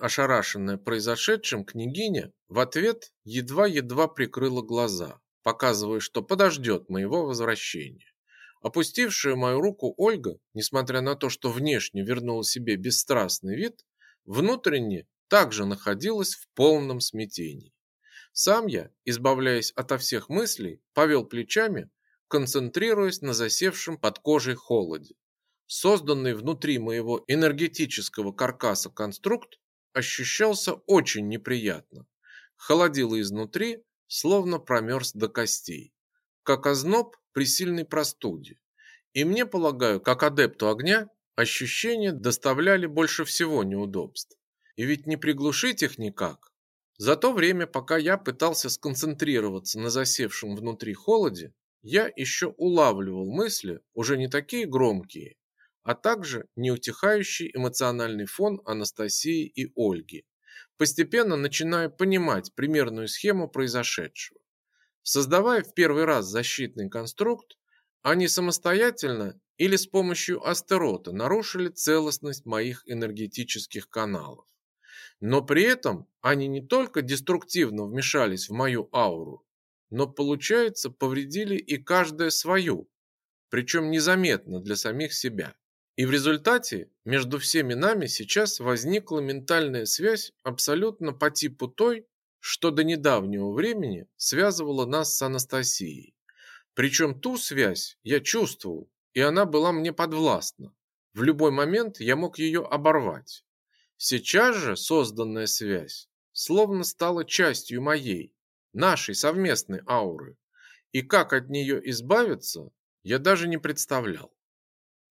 S1: ошарашенная произошедшим княгиня в ответ едва-едва прикрыла глаза, показывая, что подождет моего возвращения. Опустившая мою руку Ольга, несмотря на то, что внешне вернула себе бесстрастный вид, внутренне также находилась в полном смятении. Сам я, избавляясь ото всех мыслей, повел плечами, концентрируясь на засевшем под кожей холоде. Созданный внутри моего энергетического каркаса конструкт ощущался очень неприятно. Холодило изнутри, словно промерз до костей, как озноб при сильной простуде. И мне, полагаю, как адепту огня, ощущения доставляли больше всего неудобств. И ведь не приглушить их никак, За то время, пока я пытался сконцентрироваться на засевшем внутри холоде, я еще улавливал мысли, уже не такие громкие, а также неутихающий эмоциональный фон Анастасии и Ольги, постепенно начиная понимать примерную схему произошедшего. Создавая в первый раз защитный конструкт, они самостоятельно или с помощью астерота нарушили целостность моих энергетических каналов. Но при этом они не только деструктивно вмешались в мою ауру, но, получается, повредили и каждое свою, причем незаметно для самих себя. И в результате между всеми нами сейчас возникла ментальная связь абсолютно по типу той, что до недавнего времени связывала нас с Анастасией. Причем ту связь я чувствовал, и она была мне подвластна. В любой момент я мог ее оборвать. Сейчас же созданная связь словно стала частью моей, нашей совместной ауры, и как от нее избавиться, я даже не представлял.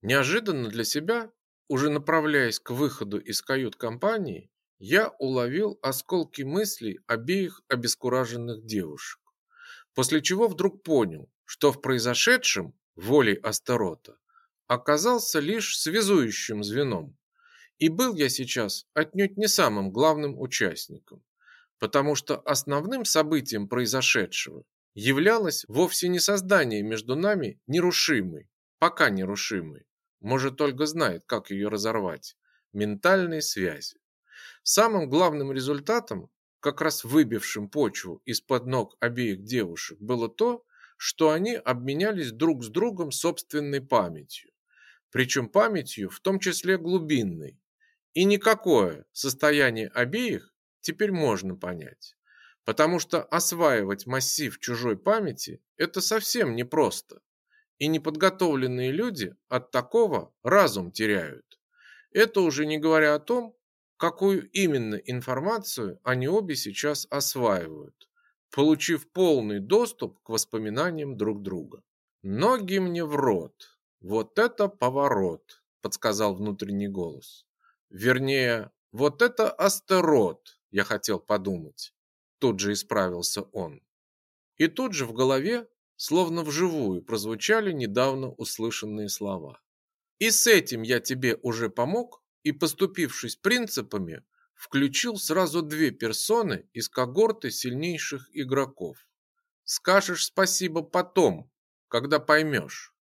S1: Неожиданно для себя, уже направляясь к выходу из кают-компании, я уловил осколки мыслей обеих обескураженных девушек. После чего вдруг понял, что в произошедшем волей Астарота оказался лишь связующим звеном. И был я сейчас отнюдь не самым главным участником, потому что основным событием произошедшего являлось вовсе не создание между нами нерушимой, пока нерушимой, может, Ольга знает, как ее разорвать. Ментальные связи. Самым главным результатом, как раз выбившим почву из-под ног обеих девушек, было то, что они обменялись друг с другом собственной памятью. Причем памятью, в том числе глубинной. И никакое состояние обеих теперь можно понять. Потому что осваивать массив чужой памяти – это совсем непросто и неподготовленные люди от такого разум теряют. Это уже не говоря о том, какую именно информацию они обе сейчас осваивают, получив полный доступ к воспоминаниям друг друга. Ноги мне в рот. Вот это поворот, подсказал внутренний голос. Вернее, вот это астерот, я хотел подумать. Тут же исправился он. И тут же в голове словно вживую прозвучали недавно услышанные слова. И с этим я тебе уже помог, и поступившись принципами, включил сразу две персоны из когорты сильнейших игроков. Скажешь спасибо потом, когда поймешь.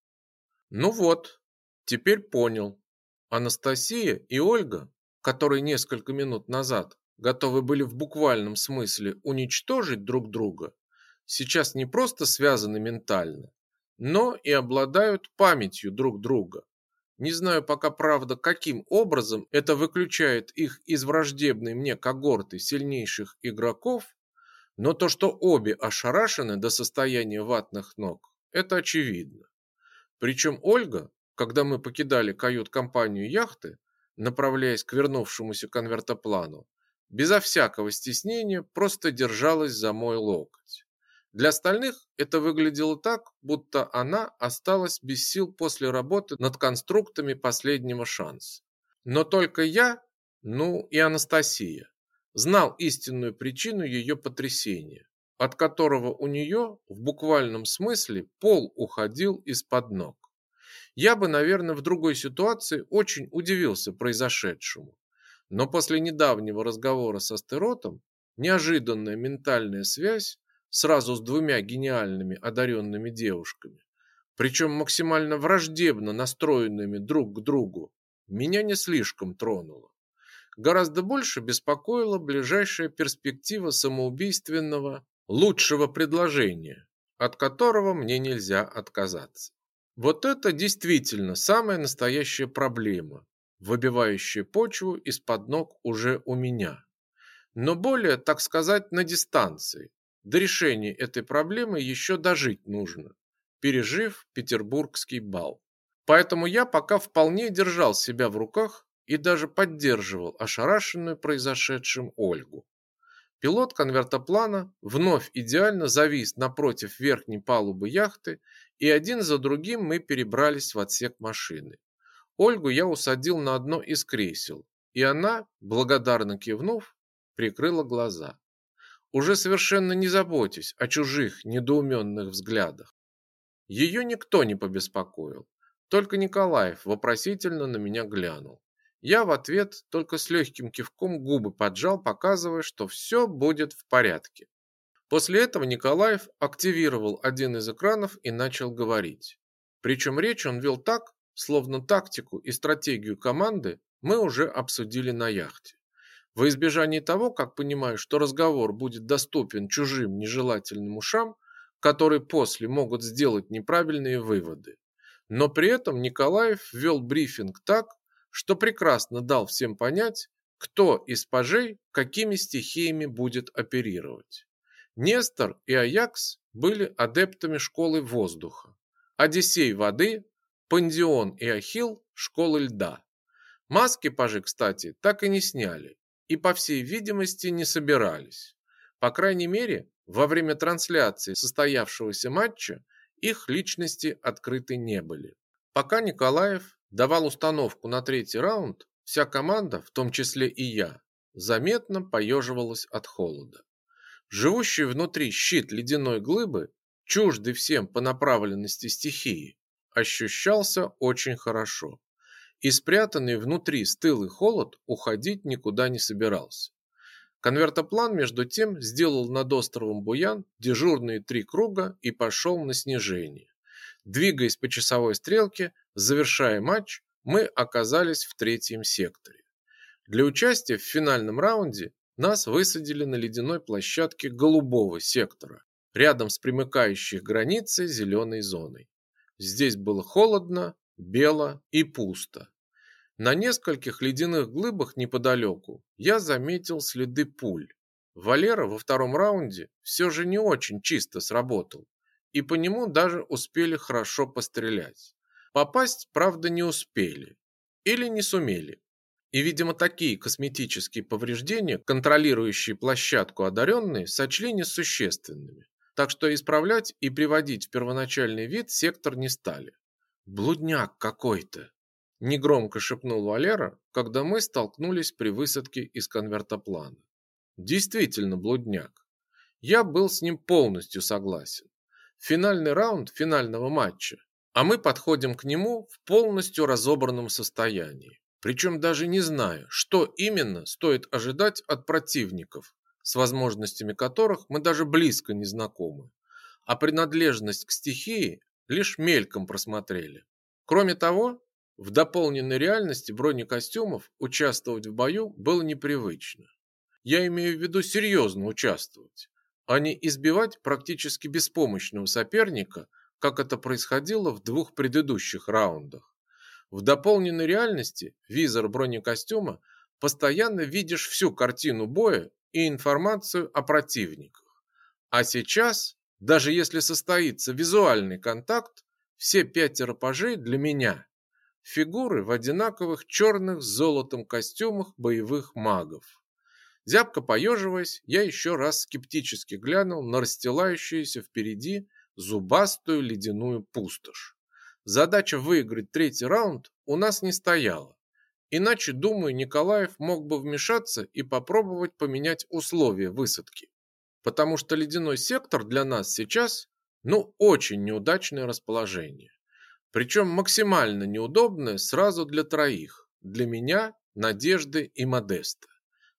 S1: Ну вот, теперь понял. Анастасия и Ольга, которые несколько минут назад готовы были в буквальном смысле уничтожить друг друга, сейчас не просто связаны ментально, но и обладают памятью друг друга. Не знаю пока правда, каким образом это выключает их из враждебной мне когорты сильнейших игроков, но то, что обе ошарашены до состояния ватных ног, это очевидно. Причем Ольга, когда мы покидали кают-компанию яхты, направляясь к вернувшемуся конвертоплану, безо всякого стеснения просто держалась за мой локоть. Для остальных это выглядело так, будто она осталась без сил после работы над конструктами последнего шанса. Но только я, ну и Анастасия, знал истинную причину ее потрясения, от которого у нее в буквальном смысле пол уходил из-под ног. Я бы, наверное, в другой ситуации очень удивился произошедшему. Но после недавнего разговора со Астеротом неожиданная ментальная связь сразу с двумя гениальными одаренными девушками, причем максимально враждебно настроенными друг к другу, меня не слишком тронуло. Гораздо больше беспокоила ближайшая перспектива самоубийственного лучшего предложения, от которого мне нельзя отказаться. Вот это действительно самая настоящая проблема, выбивающая почву из-под ног уже у меня. Но более, так сказать, на дистанции, до решения этой проблемы еще дожить нужно, пережив петербургский бал. Поэтому я пока вполне держал себя в руках и даже поддерживал ошарашенную произошедшим Ольгу. Пилот конвертоплана вновь идеально завис напротив верхней палубы яхты, и один за другим мы перебрались в отсек машины. Ольгу я усадил на одно из кресел, и она, благодарно кивнув, прикрыла глаза. уже совершенно не заботясь о чужих недоуменных взглядах. Ее никто не побеспокоил, только Николаев вопросительно на меня глянул. Я в ответ только с легким кивком губы поджал, показывая, что все будет в порядке. После этого Николаев активировал один из экранов и начал говорить. Причем речь он вел так, словно тактику и стратегию команды мы уже обсудили на яхте. Во избежание того, как понимаю, что разговор будет доступен чужим нежелательным ушам, которые после могут сделать неправильные выводы. Но при этом Николаев вел брифинг так, что прекрасно дал всем понять, кто из пажей какими стихиями будет оперировать. Нестор и Аякс были адептами школы воздуха, Одиссей воды, Пандион и Ахилл школы льда. Маски пажи, кстати, так и не сняли и, по всей видимости, не собирались. По крайней мере, во время трансляции состоявшегося матча их личности открыты не были. Пока Николаев давал установку на третий раунд, вся команда, в том числе и я, заметно поеживалась от холода. Живущий внутри щит ледяной глыбы, чуждый всем по направленности стихии, ощущался очень хорошо. И спрятанный внутри стылый холод уходить никуда не собирался. Конвертоплан, между тем, сделал над островом Буян дежурные три круга и пошел на снижение. Двигаясь по часовой стрелке, завершая матч, мы оказались в третьем секторе. Для участия в финальном раунде нас высадили на ледяной площадке голубого сектора, рядом с примыкающей границей зеленой зоной. Здесь было холодно, бело и пусто. На нескольких ледяных глыбах неподалеку я заметил следы пуль. Валера во втором раунде все же не очень чисто сработал, и по нему даже успели хорошо пострелять. Попасть, правда, не успели. Или не сумели. И, видимо, такие косметические повреждения, контролирующие площадку одаренные, сочли несущественными. Так что исправлять и приводить в первоначальный вид сектор не стали. «Блудняк какой-то!» негромко шепнул Валера, когда мы столкнулись при высадке из конвертоплана. Действительно блудняк. Я был с ним полностью согласен. Финальный раунд финального матча, а мы подходим к нему в полностью разобранном состоянии. Причем даже не зная, что именно стоит ожидать от противников, с возможностями которых мы даже близко не знакомы. А принадлежность к стихии лишь мельком просмотрели. Кроме того, в дополненной реальности бронекостюмов участвовать в бою было непривычно. Я имею в виду серьезно участвовать, а не избивать практически беспомощного соперника, как это происходило в двух предыдущих раундах. В дополненной реальности визор бронекостюма постоянно видишь всю картину боя и информацию о противниках. А сейчас, даже если состоится визуальный контакт, все пятеро пажей для меня фигуры в одинаковых черных с золотом костюмах боевых магов. Зябко поеживаясь, я еще раз скептически глянул на расстилающуюся впереди зубастую ледяную пустошь. Задача выиграть третий раунд у нас не стояла. Иначе, думаю, Николаев мог бы вмешаться и попробовать поменять условия высадки. Потому что ледяной сектор для нас сейчас, ну, очень неудачное расположение. Причем максимально неудобное сразу для троих. Для меня, Надежды и Модеста.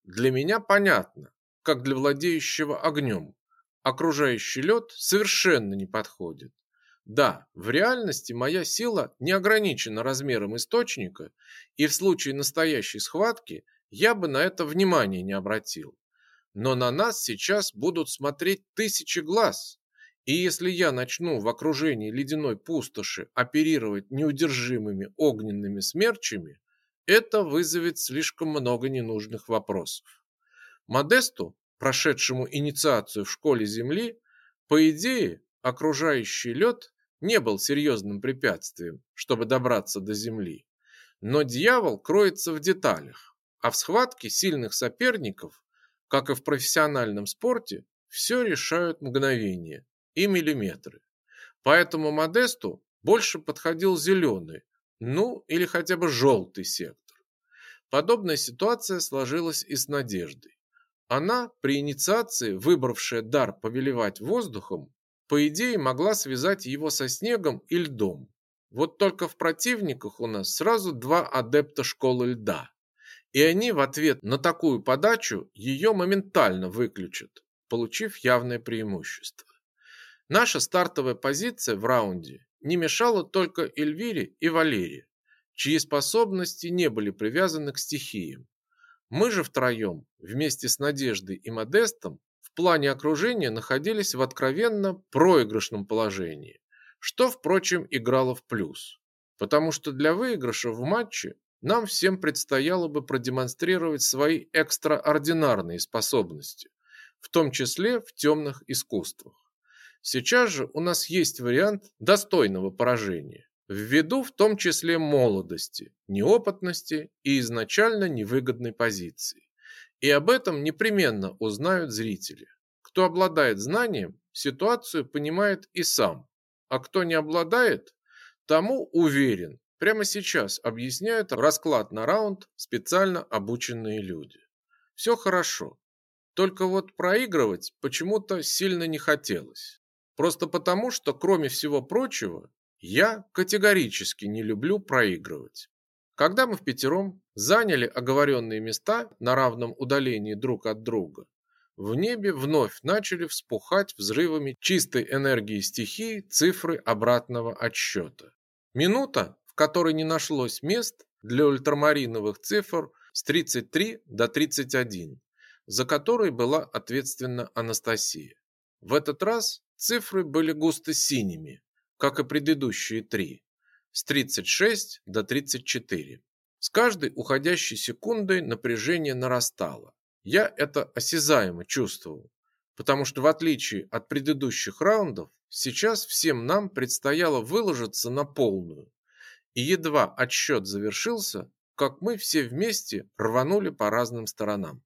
S1: Для меня понятно, как для владеющего огнем. Окружающий лед совершенно не подходит. Да, в реальности моя сила не ограничена размером источника, и в случае настоящей схватки я бы на это внимания не обратил. Но на нас сейчас будут смотреть тысячи глаз, и если я начну в окружении ледяной пустоши оперировать неудержимыми огненными смерчами, это вызовет слишком много ненужных вопросов. Модесту, прошедшему инициацию в школе Земли, по идее, окружающий лед не был серьезным препятствием, чтобы добраться до Земли. Но дьявол кроется в деталях, а в схватке сильных соперников, как и в профессиональном спорте, все решают мгновения и миллиметры. Поэтому Модесту больше подходил зеленый, ну или хотя бы желтый сектор. Подобная ситуация сложилась и с Надеждой. Она, при инициации, выбравшая дар повелевать воздухом, по идее могла связать его со снегом и льдом. Вот только в противниках у нас сразу два адепта школы льда. И они в ответ на такую подачу ее моментально выключат, получив явное преимущество. Наша стартовая позиция в раунде не мешала только Эльвире и Валерии, чьи способности не были привязаны к стихиям. Мы же втроем, вместе с Надеждой и Модестом, плане окружения находились в откровенно проигрышном положении, что, впрочем, играло в плюс. Потому что для выигрыша в матче нам всем предстояло бы продемонстрировать свои экстраординарные способности, в том числе в темных искусствах. Сейчас же у нас есть вариант достойного поражения, ввиду в том числе молодости, неопытности и изначально невыгодной позиции. И об этом непременно узнают зрители. Кто обладает знанием, ситуацию понимает и сам, а кто не обладает, тому уверен, прямо сейчас объясняют расклад на раунд специально обученные люди. Все хорошо, только вот проигрывать почему-то сильно не хотелось. Просто потому, что, кроме всего прочего, я категорически не люблю проигрывать. Когда мы в пятером заняли оговоренные места на равном удалении друг от друга, в небе вновь начали вспухать взрывами чистой энергии стихии цифры обратного отсчета. Минута, в которой не нашлось мест для ультрамариновых цифр с 33 до 31, за которой была ответственна Анастасия. В этот раз Цифры были густо синими, как и предыдущие три, с 36 до 34. С каждой уходящей секундой напряжение нарастало. Я это осязаемо чувствовал, потому что в отличие от предыдущих раундов, сейчас всем нам предстояло выложиться на полную. И едва отсчет завершился, как мы все вместе рванули по разным сторонам.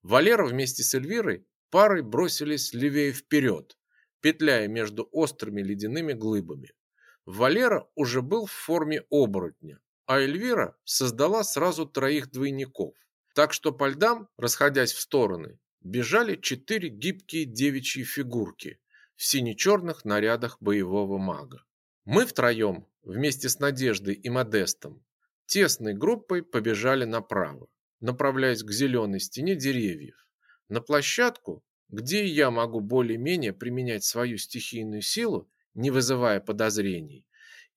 S1: Валера вместе с Эльвирой парой бросились левее вперед, петляя между острыми ледяными глыбами. Валера уже был в форме оборотня, а Эльвира создала сразу троих двойников. Так что по льдам, расходясь в стороны, бежали четыре гибкие девичьи фигурки в сине-черных нарядах боевого мага. Мы втроем, вместе с Надеждой и Модестом, тесной группой побежали направо, направляясь к зеленой стене деревьев, на площадку, где я могу более-менее применять свою стихийную силу, не вызывая подозрений,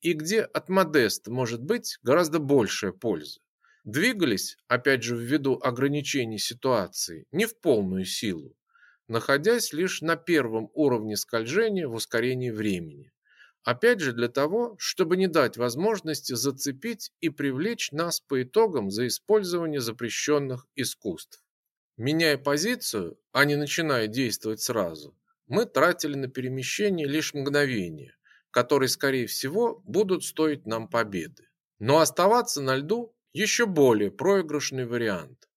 S1: и где от Модеста может быть гораздо большая польза. Двигались, опять же ввиду ограничений ситуации, не в полную силу, находясь лишь на первом уровне скольжения в ускорении времени. Опять же для того, чтобы не дать возможности зацепить и привлечь нас по итогам за использование запрещенных искусств. Меняя позицию, а не начиная действовать сразу, мы тратили на перемещение лишь мгновения, которые, скорее всего, будут стоить нам победы. Но оставаться на льду еще более проигрышный вариант.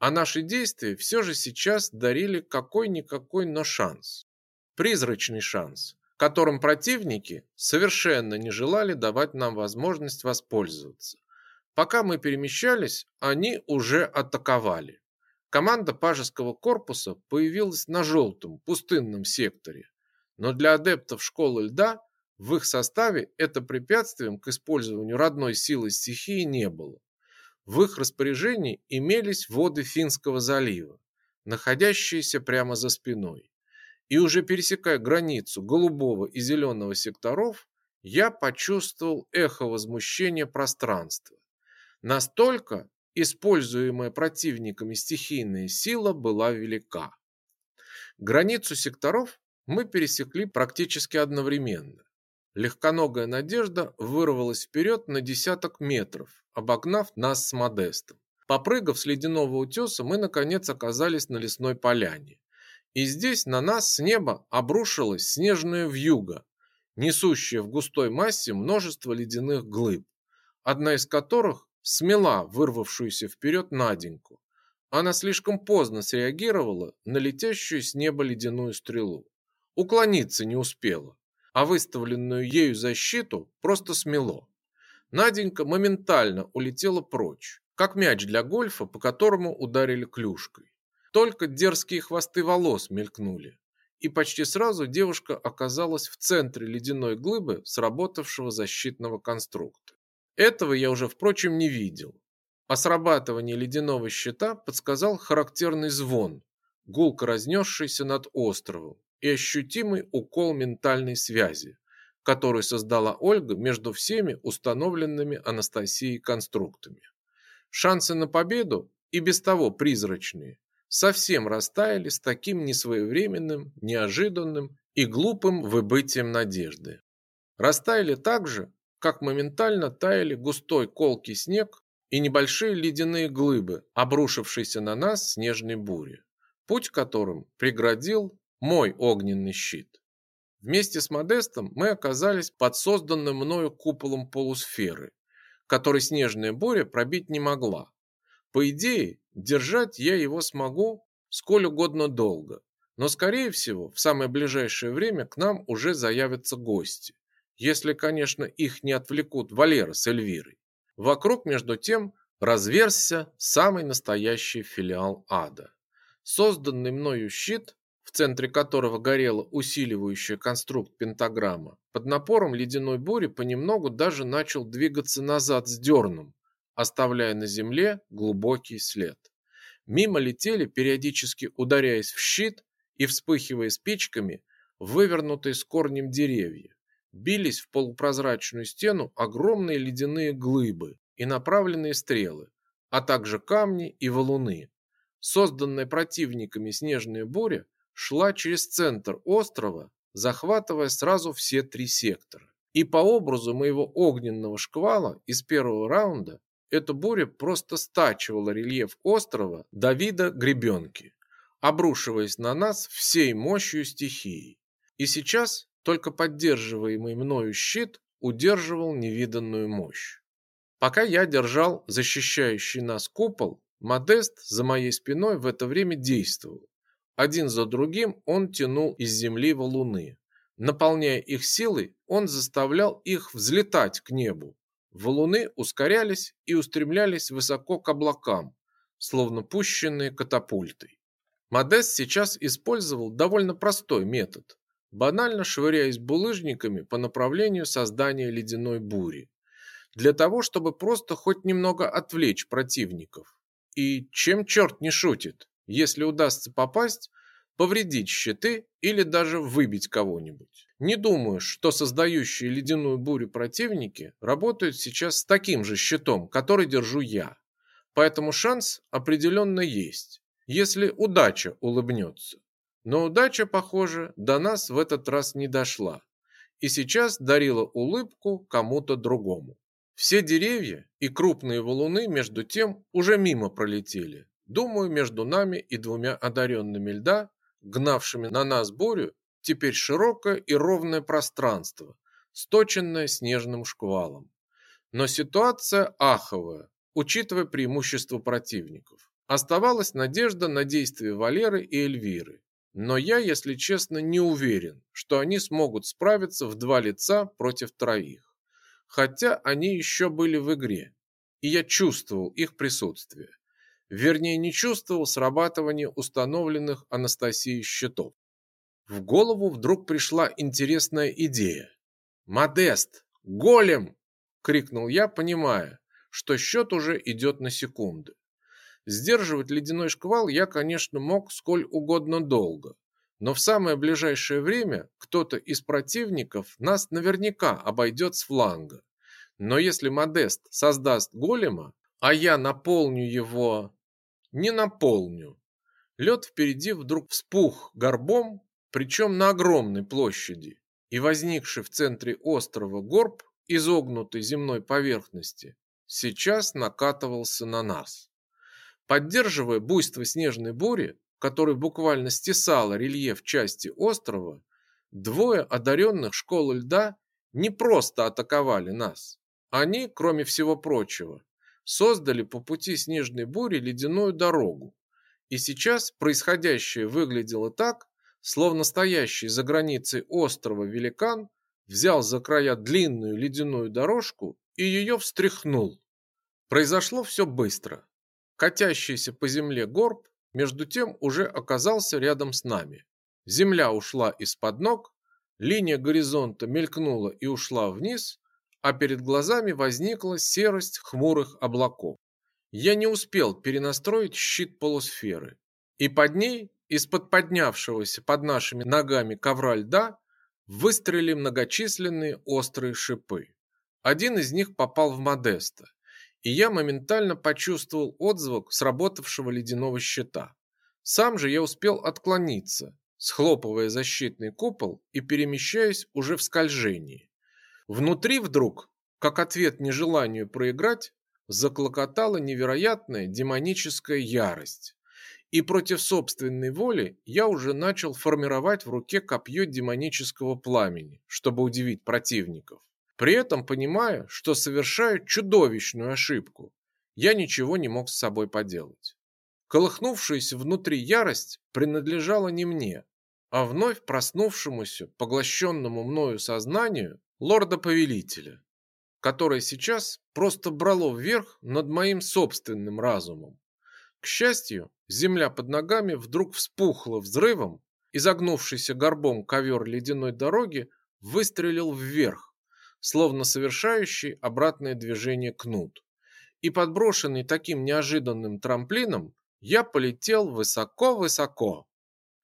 S1: А наши действия все же сейчас дарили какой-никакой, но шанс. Призрачный шанс, которым противники совершенно не желали давать нам возможность воспользоваться. Пока мы перемещались, они уже атаковали. Команда пажеского корпуса появилась на желтом пустынном секторе, но для адептов школы льда в их составе это препятствием к использованию родной силы стихии не было. В их распоряжении имелись воды Финского залива, находящиеся прямо за спиной. И уже пересекая границу голубого и зеленого секторов, я почувствовал эхо возмущения пространства. Настолько, используемая противниками стихийная сила была велика. Границу секторов мы пересекли практически одновременно. Легконогая Надежда вырвалась вперед на десяток метров, обогнав нас с Модестом. Попрыгав с ледяного утеса, мы наконец оказались на лесной поляне. И здесь на нас с неба обрушилась снежная вьюга, несущая в густой массе множество ледяных глыб, одна из которых смела вырвавшуюся вперед Наденьку. Она слишком поздно среагировала на летящую с неба ледяную стрелу. Уклониться не успела, а выставленную ею защиту просто смело. Наденька моментально улетела прочь, как мяч для гольфа, по которому ударили клюшкой. только дерзкие хвосты волос мелькнули, и почти сразу девушка оказалась в центре ледяной глыбы сработавшего защитного конструкта. Этого я уже, впрочем, не видел. О срабатывании ледяного щита подсказал характерный звон, гулко разнесшийся над островом, и ощутимый укол ментальной связи, который создала Ольга между всеми установленными Анастасией конструктами. Шансы на победу, и без того призрачные, совсем растаяли с таким несвоевременным, неожиданным и глупым выбытием надежды. Растаяли так же, как моментально таяли густой колкий снег и небольшие ледяные глыбы, обрушившиеся на нас снежной бури, путь которым преградил мой огненный щит. Вместе с Модестом мы оказались под созданным мною куполом полусферы, который снежная буря пробить не могла. По идее, держать я его смогу сколь угодно долго, но, скорее всего, в самое ближайшее время к нам уже заявятся гости, если, конечно, их не отвлекут Валера с Эльвирой. Вокруг, между тем, разверзся самый настоящий филиал ада. Созданный мною щит в центре которого горела усиливающая конструкт пентаграмма, под напором ледяной бури понемногу даже начал двигаться назад с дерном, оставляя на земле глубокий след. Мимо летели, периодически ударяясь в щит и вспыхивая спичками, вывернутые с корнем деревья. Бились в полупрозрачную стену огромные ледяные глыбы и направленные стрелы, а также камни и валуны. Созданная противниками снежная буря шла через центр острова, захватывая сразу все три сектора. И по образу моего огненного шквала из первого раунда эта буря просто стачивала рельеф острова до вида гребенки, обрушиваясь на нас всей мощью стихии. И сейчас только поддерживаемый мною щит удерживал невиданную мощь. Пока я держал защищающий нас купол, Модест за моей спиной в это время действовал, один за другим он тянул из земли валуны. Наполняя их силой, он заставлял их взлетать к небу. Валуны ускорялись и устремлялись высоко к облакам, словно пущенные катапультой. Модест сейчас использовал довольно простой метод, банально швыряясь булыжниками по направлению создания ледяной бури, для того, чтобы просто хоть немного отвлечь противников. И чем черт не шутит, если удастся попасть, повредить щиты или даже выбить кого-нибудь. Не думаю, что создающие ледяную бурю противники работают сейчас с таким же щитом, который держу я. Поэтому шанс определенно есть, если удача улыбнется. Но удача, похоже, до нас в этот раз не дошла. И сейчас дарила улыбку кому-то другому. Все деревья и крупные валуны между тем уже мимо пролетели, Думаю, между нами и двумя одаренными льда, гнавшими на нас бурю, теперь широкое и ровное пространство, сточенное снежным шквалом. Но ситуация аховая, учитывая преимущество противников. Оставалась надежда на действия Валеры и Эльвиры. Но я, если честно, не уверен, что они смогут справиться в два лица против троих. Хотя они еще были в игре, и я чувствовал их присутствие вернее не чувствовал срабатывания установленных Анастасией щитов. В голову вдруг пришла интересная идея. «Модест! Голем!» – крикнул я, понимая, что счет уже идет на секунды. Сдерживать ледяной шквал я, конечно, мог сколь угодно долго, но в самое ближайшее время кто-то из противников нас наверняка обойдет с фланга. Но если Модест создаст голема, а я наполню его не наполню. Лед впереди вдруг вспух горбом, причем на огромной площади, и возникший в центре острова горб изогнутой земной поверхности сейчас накатывался на нас. Поддерживая буйство снежной бури, которая буквально стесала рельеф части острова, двое одаренных школы льда не просто атаковали нас. Они, кроме всего прочего, создали по пути снежной бури ледяную дорогу. И сейчас происходящее выглядело так, словно стоящий за границей острова великан взял за края длинную ледяную дорожку и ее встряхнул. Произошло все быстро. Катящийся по земле горб между тем уже оказался рядом с нами. Земля ушла из-под ног, линия горизонта мелькнула и ушла вниз, а перед глазами возникла серость хмурых облаков. Я не успел перенастроить щит полусферы, и под ней, из-под поднявшегося под нашими ногами ковра льда, выстрелили многочисленные острые шипы. Один из них попал в Модеста, и я моментально почувствовал отзвук сработавшего ледяного щита. Сам же я успел отклониться, схлопывая защитный купол и перемещаясь уже в скольжении. Внутри вдруг, как ответ нежеланию проиграть, заклокотала невероятная демоническая ярость. И против собственной воли я уже начал формировать в руке копье демонического пламени, чтобы удивить противников. При этом понимая, что совершаю чудовищную ошибку, я ничего не мог с собой поделать. Колыхнувшаяся внутри ярость принадлежала не мне, а вновь проснувшемуся, поглощенному мною сознанию лорда-повелителя, которое сейчас просто брало вверх над моим собственным разумом. К счастью, земля под ногами вдруг вспухла взрывом, и загнувшийся горбом ковер ледяной дороги выстрелил вверх, словно совершающий обратное движение кнут. И подброшенный таким неожиданным трамплином, я полетел высоко-высоко.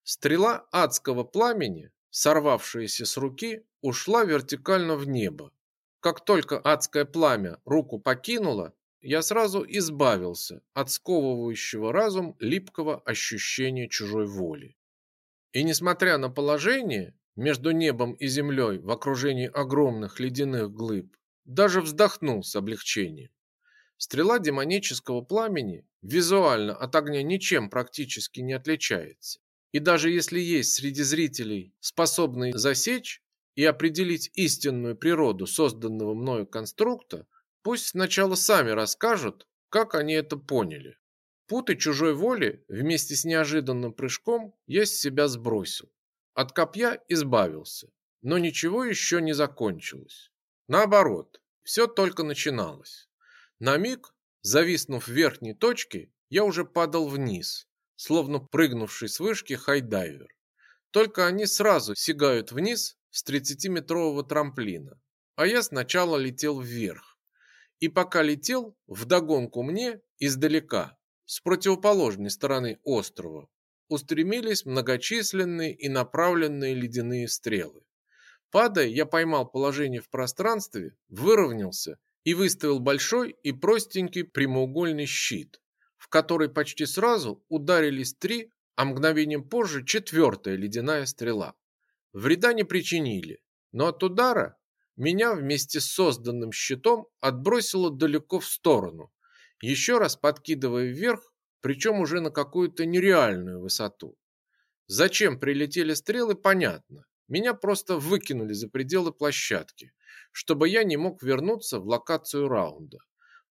S1: Стрела адского пламени, сорвавшаяся с руки, ушла вертикально в небо. Как только адское пламя руку покинуло, я сразу избавился от сковывающего разум липкого ощущения чужой воли. И несмотря на положение, между небом и землей в окружении огромных ледяных глыб, даже вздохнул с облегчением. Стрела демонического пламени визуально от огня ничем практически не отличается. И даже если есть среди зрителей способные засечь и определить истинную природу созданного мною конструкта, пусть сначала сами расскажут, как они это поняли. Путы чужой воли вместе с неожиданным прыжком я с себя сбросил. От копья избавился, но ничего еще не закончилось. Наоборот, все только начиналось. На миг, зависнув в верхней точке, я уже падал вниз, словно прыгнувший с вышки хайдайвер. Только они сразу сигают вниз с 30-метрового трамплина, а я сначала летел вверх. И пока летел, вдогонку мне издалека, с противоположной стороны острова, устремились многочисленные и направленные ледяные стрелы. Падая, я поймал положение в пространстве, выровнялся и выставил большой и простенький прямоугольный щит, в который почти сразу ударились три, а мгновением позже четвертая ледяная стрела. Вреда не причинили, но от удара меня вместе с созданным щитом отбросило далеко в сторону, еще раз подкидывая вверх причем уже на какую-то нереальную высоту. Зачем прилетели стрелы, понятно. Меня просто выкинули за пределы площадки, чтобы я не мог вернуться в локацию раунда.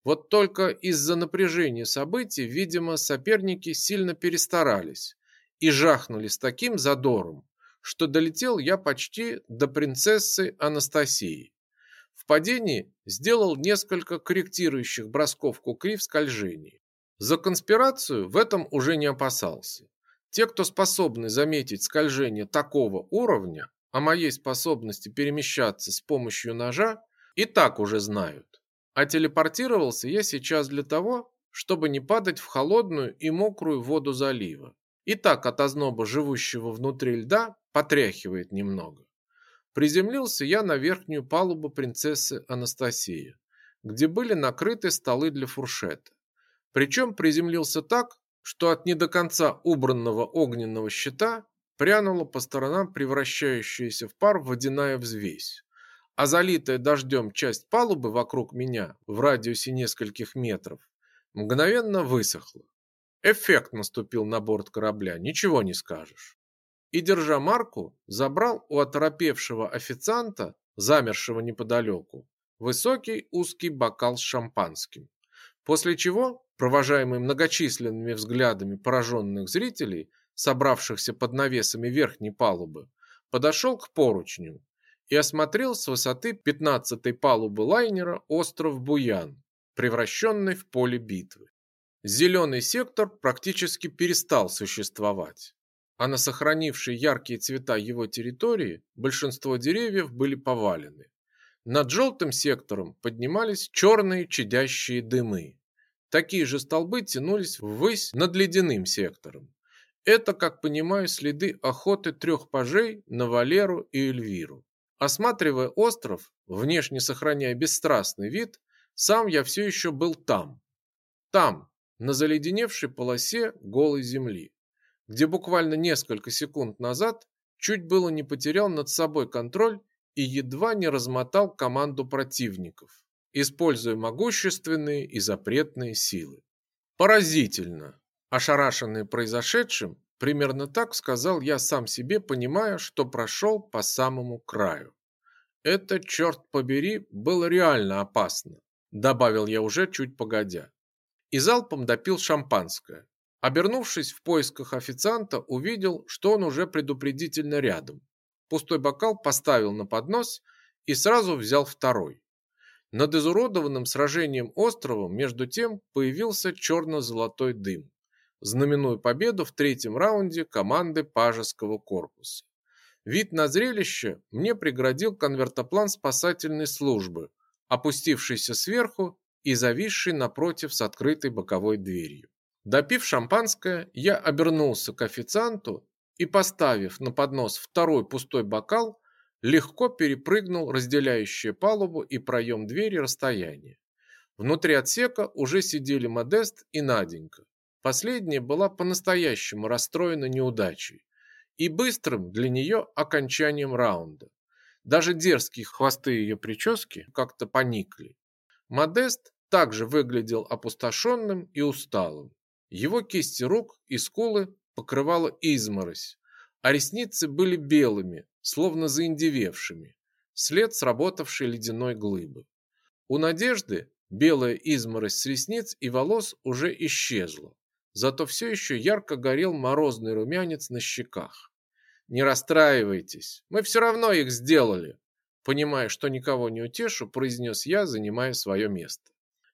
S1: Вот только из-за напряжения событий, видимо, соперники сильно перестарались и жахнули с таким задором, что долетел я почти до принцессы Анастасии. В падении сделал несколько корректирующих бросков кукри в скольжении. За конспирацию в этом уже не опасался. Те, кто способны заметить скольжение такого уровня, о моей способности перемещаться с помощью ножа, и так уже знают. А телепортировался я сейчас для того, чтобы не падать в холодную и мокрую воду залива. И так от озноба живущего внутри льда потряхивает немного. Приземлился я на верхнюю палубу принцессы Анастасии, где были накрыты столы для фуршета. Причем приземлился так, что от не до конца убранного огненного щита прянула по сторонам превращающаяся в пар водяная взвесь. А залитая дождем часть палубы вокруг меня в радиусе нескольких метров мгновенно высохла. Эффект наступил на борт корабля, ничего не скажешь. И, держа марку, забрал у оторопевшего официанта, замершего неподалеку, высокий узкий бокал с шампанским. После чего провожаемый многочисленными взглядами пораженных зрителей, собравшихся под навесами верхней палубы, подошел к поручню и осмотрел с высоты пятнадцатой палубы лайнера остров Буян, превращенный в поле битвы. Зеленый сектор практически перестал существовать, а на сохранившие яркие цвета его территории большинство деревьев были повалены. Над желтым сектором поднимались черные чадящие дымы. Такие же столбы тянулись ввысь над ледяным сектором. Это, как понимаю, следы охоты трех пажей на Валеру и Эльвиру. Осматривая остров, внешне сохраняя бесстрастный вид, сам я все еще был там. Там, на заледеневшей полосе голой земли, где буквально несколько секунд назад чуть было не потерял над собой контроль и едва не размотал команду противников, используя могущественные и запретные силы. Поразительно! Ошарашенный произошедшим, примерно так сказал я сам себе, понимая, что прошел по самому краю. Это, черт побери, было реально опасно, добавил я уже чуть погодя. И залпом допил шампанское. Обернувшись в поисках официанта, увидел, что он уже предупредительно рядом. Пустой бокал поставил на поднос и сразу взял второй. Над изуродованным сражением островом между тем появился черно-золотой дым знаменуя победу в третьем раунде команды Пажеского корпуса. Вид на зрелище мне преградил конвертоплан спасательной службы, опустившийся сверху и зависший напротив с открытой боковой дверью. Допив шампанское, я обернулся к официанту и, поставив на поднос второй пустой бокал, легко перепрыгнул разделяющее палубу и проем двери расстояние. Внутри отсека уже сидели Модест и Наденька. Последняя была по-настоящему расстроена неудачей и быстрым для нее окончанием раунда. Даже дерзкие хвосты ее прически как-то поникли. Модест также выглядел опустошенным и усталым. Его кисти рук и скулы покрывала изморозь, а ресницы были белыми, словно заиндевевшими, след сработавшей ледяной глыбы. У Надежды белая изморозь с ресниц и волос уже исчезла, зато все еще ярко горел морозный румянец на щеках. «Не расстраивайтесь, мы все равно их сделали», понимая, что никого не утешу, произнес я, занимая свое место.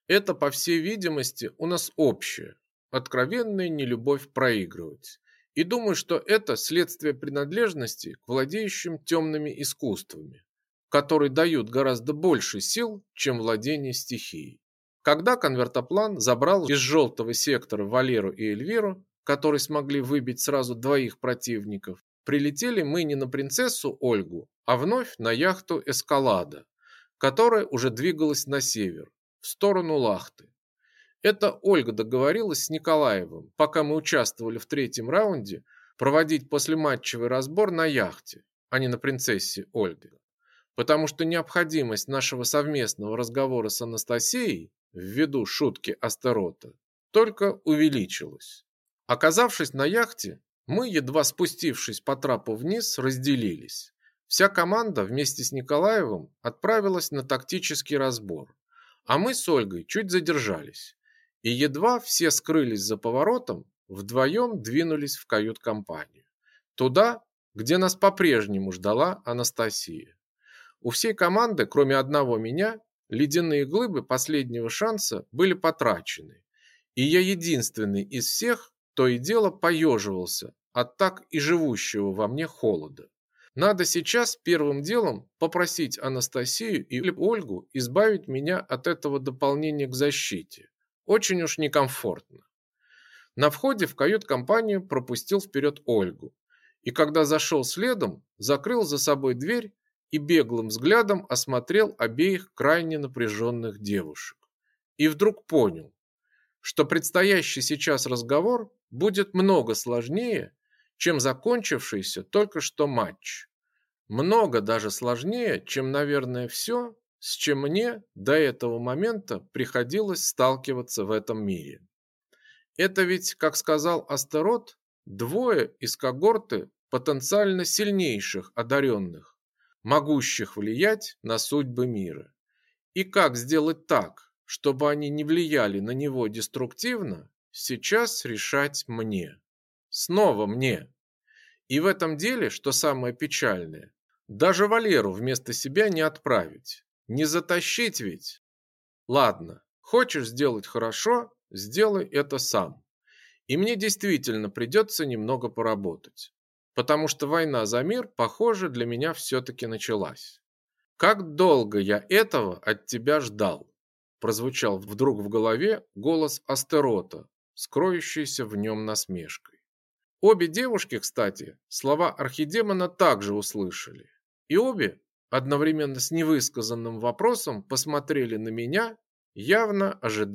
S1: «Это, по всей видимости, у нас общее, откровенная нелюбовь проигрывать. И думаю, что это следствие принадлежности к владеющим темными искусствами, которые дают гораздо больше сил, чем владение стихией. Когда конвертоплан забрал из желтого сектора Валеру и Эльвиру, которые смогли выбить сразу двоих противников, прилетели мы не на принцессу Ольгу, а вновь на яхту Эскалада, которая уже двигалась на север, в сторону Лахты. Это Ольга договорилась с Николаевым, пока мы участвовали в третьем раунде, проводить послематчевый разбор на яхте, а не на принцессе Ольге. Потому что необходимость нашего совместного разговора с Анастасией ввиду шутки Астарота, только увеличилось. Оказавшись на яхте, мы, едва спустившись по трапу вниз, разделились. Вся команда вместе с Николаевым отправилась на тактический разбор, а мы с Ольгой чуть задержались. И едва все скрылись за поворотом, вдвоем двинулись в кают-компанию. Туда, где нас по-прежнему ждала Анастасия. У всей команды, кроме одного меня, Ледяные глыбы последнего шанса были потрачены, и я единственный из всех то и дело поеживался от так и живущего во мне холода. Надо сейчас первым делом попросить Анастасию или Ольгу избавить меня от этого дополнения к защите. Очень уж некомфортно. На входе в кают-компанию пропустил вперед Ольгу, и когда зашел следом, закрыл за собой дверь и беглым взглядом осмотрел обеих крайне напряженных девушек. И вдруг понял, что предстоящий сейчас разговор будет много сложнее, чем закончившийся только что матч. Много даже сложнее, чем, наверное, все, с чем мне до этого момента приходилось сталкиваться в этом мире. Это ведь, как сказал Астерот, двое из когорты потенциально сильнейших одаренных, могущих влиять на судьбы мира. И как сделать так, чтобы они не влияли на него деструктивно, сейчас решать мне. Снова мне. И в этом деле, что самое печальное, даже Валеру вместо себя не отправить. Не затащить ведь. Ладно, хочешь сделать хорошо, сделай это сам. И мне действительно придется немного поработать, потому что война за мир, похоже, для меня все-таки началась. Как долго я этого от тебя ждал? Прозвучал вдруг в голове голос Астерота, скроющийся в нем насмешкой. Обе девушки, кстати, слова архидемона также услышали. И обе одновременно с невысказанным вопросом посмотрели на меня, явно ожидая